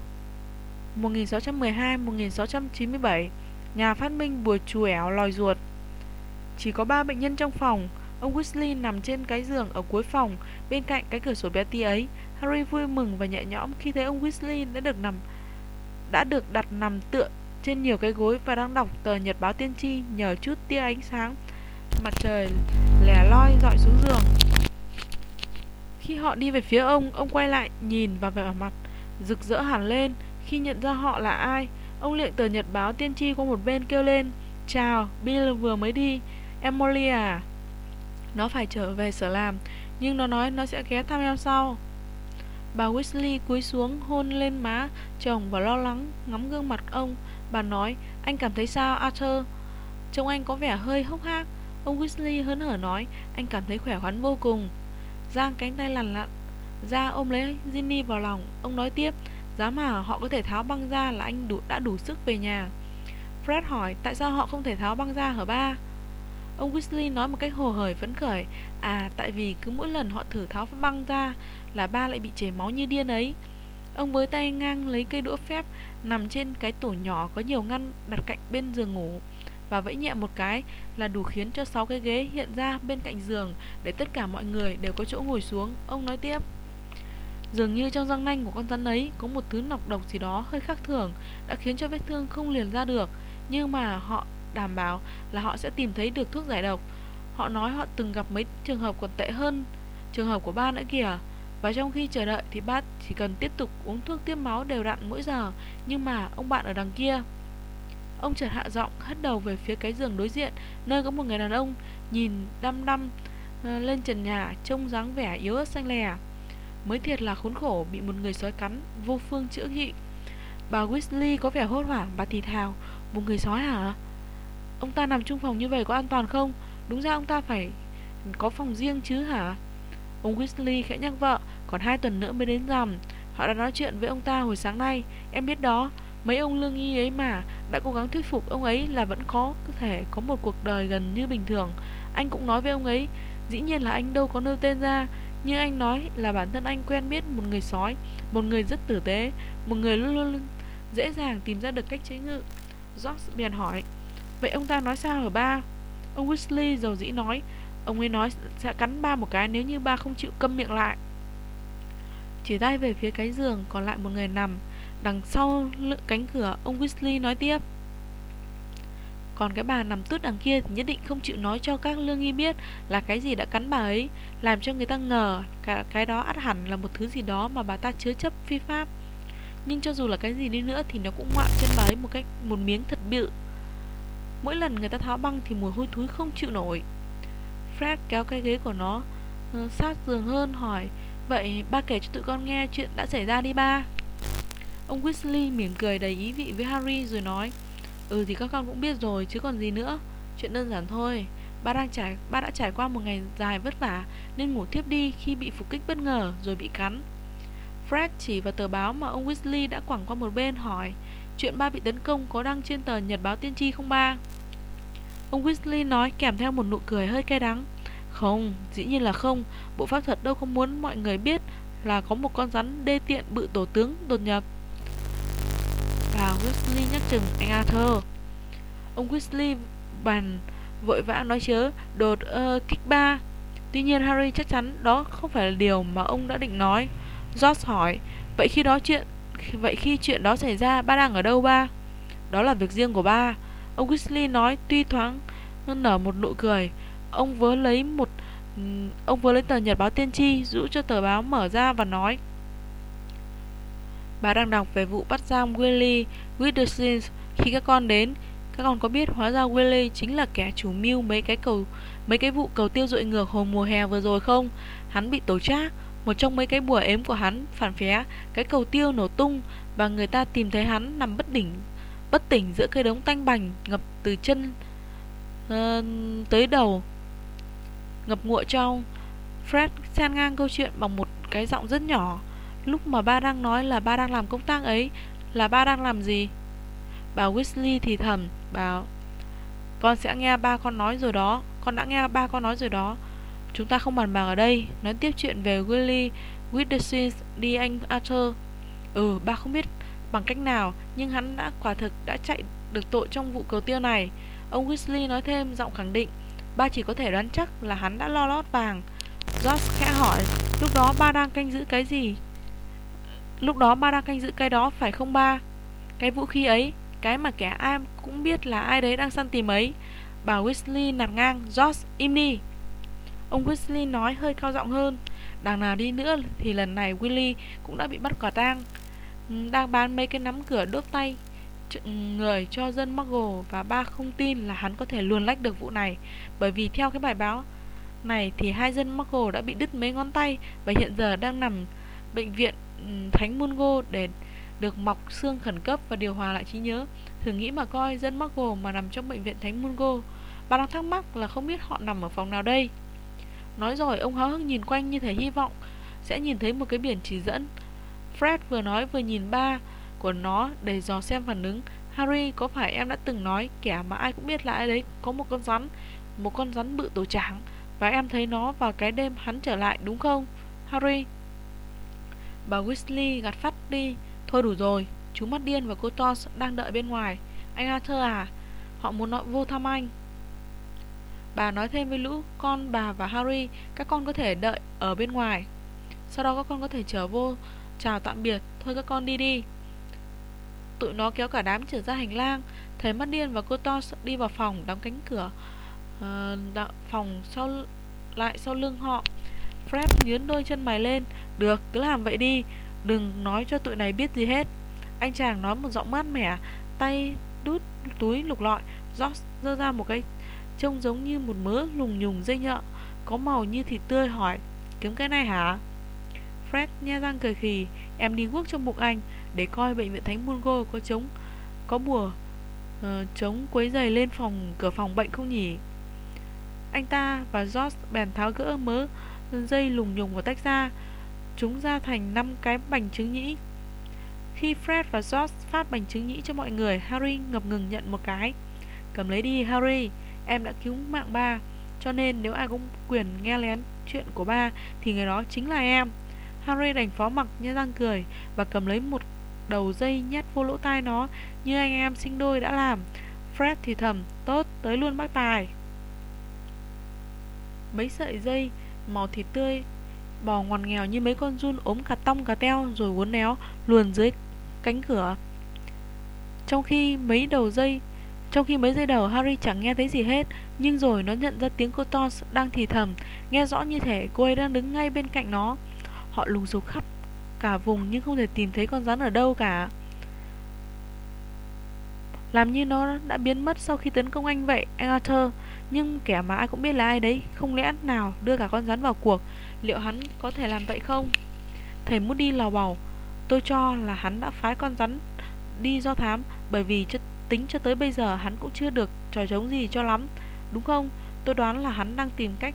1612-1697 Nhà phát minh bùa chú ẻo lòi ruột. Chỉ có ba bệnh nhân trong phòng Ông Weasley nằm trên cái giường ở cuối phòng Bên cạnh cái cửa sổ bé tí ấy. Harry vui mừng và nhẹ nhõm khi thấy ông Weasley đã được nằm đã được đặt nằm tựa trên nhiều cái gối và đang đọc tờ nhật báo tiên tri nhờ chút tia ánh sáng mặt trời lẻ loi dọi xuống giường. Khi họ đi về phía ông, ông quay lại nhìn và vẻ mặt rực rỡ hẳn lên khi nhận ra họ là ai. Ông liệng tờ nhật báo tiên tri qua một bên kêu lên Chào, Bill vừa mới đi Emily à Nó phải trở về sở làm Nhưng nó nói nó sẽ ghé thăm em sau Bà Weasley cúi xuống hôn lên má chồng và lo lắng ngắm gương mặt ông. Bà nói, anh cảm thấy sao Arthur? Trông anh có vẻ hơi hốc hác. Ông Weasley hớn hở nói, anh cảm thấy khỏe khoắn vô cùng. Giang cánh tay lằn lặn, ra ôm lấy Ginny vào lòng. Ông nói tiếp, giá mà họ có thể tháo băng ra là anh đủ, đã đủ sức về nhà. Fred hỏi, tại sao họ không thể tháo băng ra hả ba? Ông Weasley nói một cách hồ hởi phấn khởi À tại vì cứ mỗi lần họ thử tháo băng ra Là ba lại bị chảy máu như điên ấy. Ông với tay ngang lấy cây đũa phép Nằm trên cái tủ nhỏ có nhiều ngăn đặt cạnh bên giường ngủ Và vẫy nhẹ một cái là đủ khiến cho sáu cái ghế hiện ra bên cạnh giường Để tất cả mọi người đều có chỗ ngồi xuống. Ông nói tiếp, Dường như trong răng nanh của con rắn ấy có một thứ nọc độc gì đó hơi khác thường, Đã khiến cho vết thương không liền ra được, Nhưng mà họ đảm bảo là họ sẽ tìm thấy được thuốc giải độc. Họ nói họ từng gặp mấy trường hợp còn tệ hơn trường hợp của ba nữa kìa. Và trong khi chờ đợi thì ba chỉ cần tiếp tục uống thuốc tiêm máu đều đặn mỗi giờ. Nhưng mà ông bạn ở đằng kia, Ông chợt hạ giọng hất đầu về phía cái giường đối diện Nơi có một người đàn ông Nhìn đăm đăm ờ, lên trần nhà Trông dáng vẻ yếu ớt xanh lè Mới thiệt là khốn khổ Bị một người sói cắn Vô phương chữa trị Bà Weasley có vẻ hốt hoảng, Bà thì thào, Một người sói hả Ông ta nằm chung phòng như vậy có an toàn không? Đúng ra ông ta phải có phòng riêng chứ hả? Ông Weasley khẽ nhắc vợ, Còn hai tuần nữa mới đến rằm. Họ đã nói chuyện với ông ta hồi sáng nay. Em biết đó, Mấy ông lương y ấy mà Đã cố gắng thuyết phục ông ấy là vẫn khó Có thể có một cuộc đời gần như bình thường. Anh cũng nói với ông ấy, Dĩ nhiên là anh đâu có nêu tên ra, Nhưng anh nói là bản thân anh quen biết một người sói, Một người rất tử tế, Một người luôn luôn dễ dàng tìm ra được cách chế ngự. George bèn hỏi Vậy ông ta nói sao hả ba Ông Weasley dầu dĩ nói Ông ấy nói sẽ cắn ba một cái nếu như ba không chịu câm miệng lại Chỉ tay về phía cái giường Còn lại một người nằm Đằng sau cánh cửa Ông Weasley nói tiếp còn cái bà nằm tút đằng kia thì nhất định không chịu nói cho các lương nghi biết là cái gì đã cắn bà ấy, làm cho người ta ngờ cả cái đó ắt hẳn là một thứ gì đó mà bà ta chứa chấp phi pháp. Nhưng cho dù là cái gì đi nữa thì nó cũng ngoạm trên bà ấy một cách một miếng thật bự. Mỗi lần người ta tháo băng thì mùi hôi thối không chịu nổi. Fred kéo cái ghế của nó uh, sát giường hơn hỏi Vậy ba kể cho tụi con nghe chuyện đã xảy ra đi ba. Ông Weasley mỉm cười đầy ý vị với Harry rồi nói Ừ thì các con cũng biết rồi chứ còn gì nữa. Chuyện đơn giản thôi. Ba đang trải ba đã trải qua một ngày dài vất vả Nên ngủ thiếp đi khi bị phục kích bất ngờ Rồi bị cắn. Fred chỉ vào tờ báo mà ông Weasley đã quẳng qua một bên hỏi Chuyện ba bị tấn công có đăng trên tờ Nhật báo Tiên tri không ba? Ông Weasley nói kèm theo một nụ cười hơi cay đắng. Không, dĩ nhiên là không. Bộ pháp thuật đâu có muốn mọi người biết Là có một con rắn đê tiện bự tổ tướng đột nhập. Và Weasley nhắc chừng anh Arthur. Ông Weasley bàn vội vã nói chớ Đột uh, kích ba. Tuy nhiên Harry chắc chắn đó không phải là điều mà ông đã định nói. George hỏi Vậy khi đó chuyện Vậy khi chuyện đó xảy ra, ba đang ở đâu ba? Đó là việc riêng của ba. Ông Weasley nói tuy thoáng nở một nụ cười. Ông vớ lấy một Ông vớ lấy tờ nhật báo tiên tri, Rũ cho tờ báo mở ra và nói, Bà đang đọc về vụ bắt giam Willy Witherspoon Khi các con đến, Các con có biết hóa ra Willy chính là kẻ chủ mưu mấy cái cầu mấy cái vụ cầu tiêu dội ngược hồi mùa hè vừa rồi không? Hắn bị tổ trác một trong mấy cái bùa ếm của hắn phản phé cái cầu tiêu nổ tung và người ta tìm thấy hắn nằm bất đỉnh bất tỉnh giữa cây đống tanh bành ngập từ chân uh, tới đầu. Ngập ngụa trong Fred xen ngang câu chuyện bằng một cái giọng rất nhỏ. Lúc mà ba đang nói là ba đang làm công tác ấy là ba đang làm gì? Bà Weasley thì thầm bảo con sẽ nghe ba con nói rồi đó con đã nghe ba con nói rồi đó. Chúng ta không bàn bạc ở đây Nói tiếp chuyện về Willy Witherspoon đi anh Arthur Ừ ba không biết bằng cách nào Nhưng hắn đã quả thực đã chạy được tội trong vụ cầu tiêu này. Ông Weasley nói thêm giọng khẳng định, ba chỉ có thể đoán chắc là hắn đã lo lót vàng. George khẽ hỏi, lúc đó ba đang canh giữ cái gì? Lúc đó ba đang canh giữ cái đó phải không ba? Cái vũ khí ấy, cái mà kẻ ai cũng biết là ai đấy đang săn tìm ấy. Bà Weasley nạt ngang, George, im đi. Ông Weasley nói hơi cao giọng hơn. Đằng nào đi nữa thì lần này Willy cũng đã bị bắt quả tang. Ừ, đang bán mấy cái nắm cửa đốt tay ừ, người cho dân Muggle và ba không tin là hắn có thể luồn lách được vụ này bởi vì theo cái bài báo này thì hai dân Muggle đã bị đứt mấy ngón tay và hiện giờ đang nằm bệnh viện ừ, Thánh Mungo để được mọc xương khẩn cấp và điều hòa lại trí nhớ. Thử nghĩ mà coi dân Muggle mà nằm trong bệnh viện Thánh Mungo, bà đang thắc mắc là không biết họ nằm ở phòng nào đây. Nói rồi, ông háo hức nhìn quanh như thể hy vọng sẽ nhìn thấy một cái biển chỉ dẫn. Fred vừa nói vừa nhìn ba của nó để dò xem phản ứng. Harry, có phải em đã từng nói kẻ mà ai cũng biết là ai đấy có một con rắn, một con rắn bự tổ trắng và em thấy nó vào cái đêm hắn trở lại đúng không? Harry. Bà Weasley gạt phát đi. Thôi đủ rồi, chú mắt điên và cô Tos đang đợi bên ngoài. Anh Arthur à, họ muốn nói vô thăm anh. Bà nói thêm với lũ con bà và Harry Các con có thể đợi ở bên ngoài. Sau đó các con có thể trở vô Chào tạm biệt. Thôi các con đi đi. Tụi nó kéo cả đám trở ra hành lang. Thấy mắt điên và cô to đi vào phòng Đóng cánh cửa uh, Phòng sau lại sau lưng họ. Fred nhướn đôi chân mày lên Được cứ làm vậy đi. Đừng nói cho tụi này biết gì hết. Anh chàng nói một giọng mát mẻ Tay đút túi lục lọi. George giơ ra một cái Trông giống như một mớ lùng nhùng dây nhợ Có màu như thịt tươi hỏi Kiếm cái này hả? Fred nhe răng cười khì Em đi guốc trong bụng anh Để coi bệnh viện Thánh Mungo có chống Có bùa ờ, uh, chống quấy giày lên phòng cửa phòng bệnh không nhỉ? Anh ta và George bèn tháo gỡ mớ dây lùng nhùng và tách ra Chúng ra thành 5 cái bánh trứng nhĩ. Khi Fred và George phát bánh trứng nhĩ cho mọi người Harry ngập ngừng nhận một cái. Cầm lấy đi Harry. Em đã cứu mạng ba Cho nên nếu ai cũng quyền nghe lén chuyện của ba Thì người đó chính là em. Harry đành phó mặc như răng cười Và cầm lấy một đầu dây nhét vô lỗ tai nó Như anh em sinh đôi đã làm. Fred thì thầm Tốt, tới luôn bác tài. Mấy sợi dây màu thịt tươi Bò ngoằn nghèo như mấy con run ốm cả tong cả teo Rồi uốn néo luồn dưới cánh cửa. Trong khi mấy đầu dây trong khi mấy giây đầu Harry chẳng nghe thấy gì hết Nhưng rồi nó nhận ra tiếng cô Tons đang thì thầm Nghe rõ như thể cô ấy đang đứng ngay bên cạnh nó. Họ lùng sục khắp cả vùng nhưng không thể tìm thấy con rắn ở đâu cả. Làm như nó đã biến mất sau khi tấn công anh vậy, anh Arthur. Nhưng kẻ mà ai cũng biết là ai đấy Không lẽ nào đưa cả con rắn vào cuộc? Liệu hắn có thể làm vậy không? Thầy Moody lò bầu. Tôi cho là hắn đã phái con rắn đi do thám Bởi vì chất Tính cho tới bây giờ hắn cũng chưa được trò trống gì cho lắm Đúng không? Tôi đoán là hắn đang tìm cách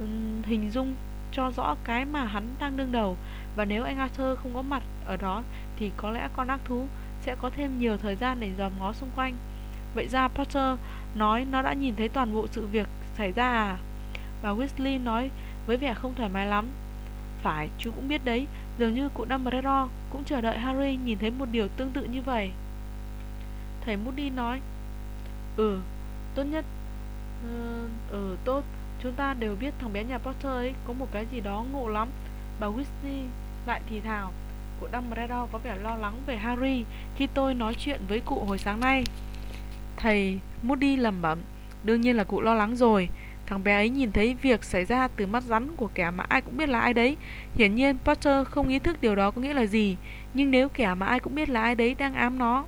um, hình dung cho rõ cái mà hắn đang đương đầu Và nếu anh Arthur không có mặt ở đó Thì có lẽ con ác thú sẽ có thêm nhiều thời gian để dòm ngó xung quanh Vậy ra Potter nói nó đã nhìn thấy toàn bộ sự việc xảy ra à? Và Weasley nói với vẻ không thoải mái lắm Phải, chú cũng biết đấy Dường như cụ Dumbledore cũng chờ đợi Harry nhìn thấy một điều tương tự như vậy Thầy Moody nói Ừ, tốt nhất Ừ, ừ tốt. Chúng ta đều biết thằng bé nhà Potter ấy Có một cái gì đó ngộ lắm. Bà Whitney lại thì thào Cụ Dumbledore có vẻ lo lắng về Harry Khi tôi nói chuyện với cụ hồi sáng nay. Thầy Moody lầm bẩm Đương nhiên là cụ lo lắng rồi. Thằng bé ấy nhìn thấy việc xảy ra từ mắt rắn của kẻ mà ai cũng biết là ai đấy. Hiển nhiên Potter không ý thức điều đó có nghĩa là gì Nhưng nếu kẻ mà ai cũng biết là ai đấy đang ám nó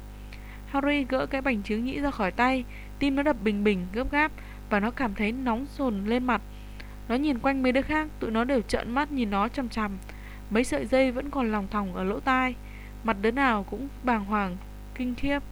Harry gỡ cái bành trứng nhĩ ra khỏi tay, Tim nó đập bình bình, gấp gáp, Và nó cảm thấy nóng sồn lên mặt. Nó nhìn quanh mấy đứa khác, Tụi nó đều trợn mắt nhìn nó chằm chằm. Mấy sợi dây vẫn còn lòng thòng ở lỗ tai. Mặt đứa nào cũng bàng hoàng, Kinh khiếp.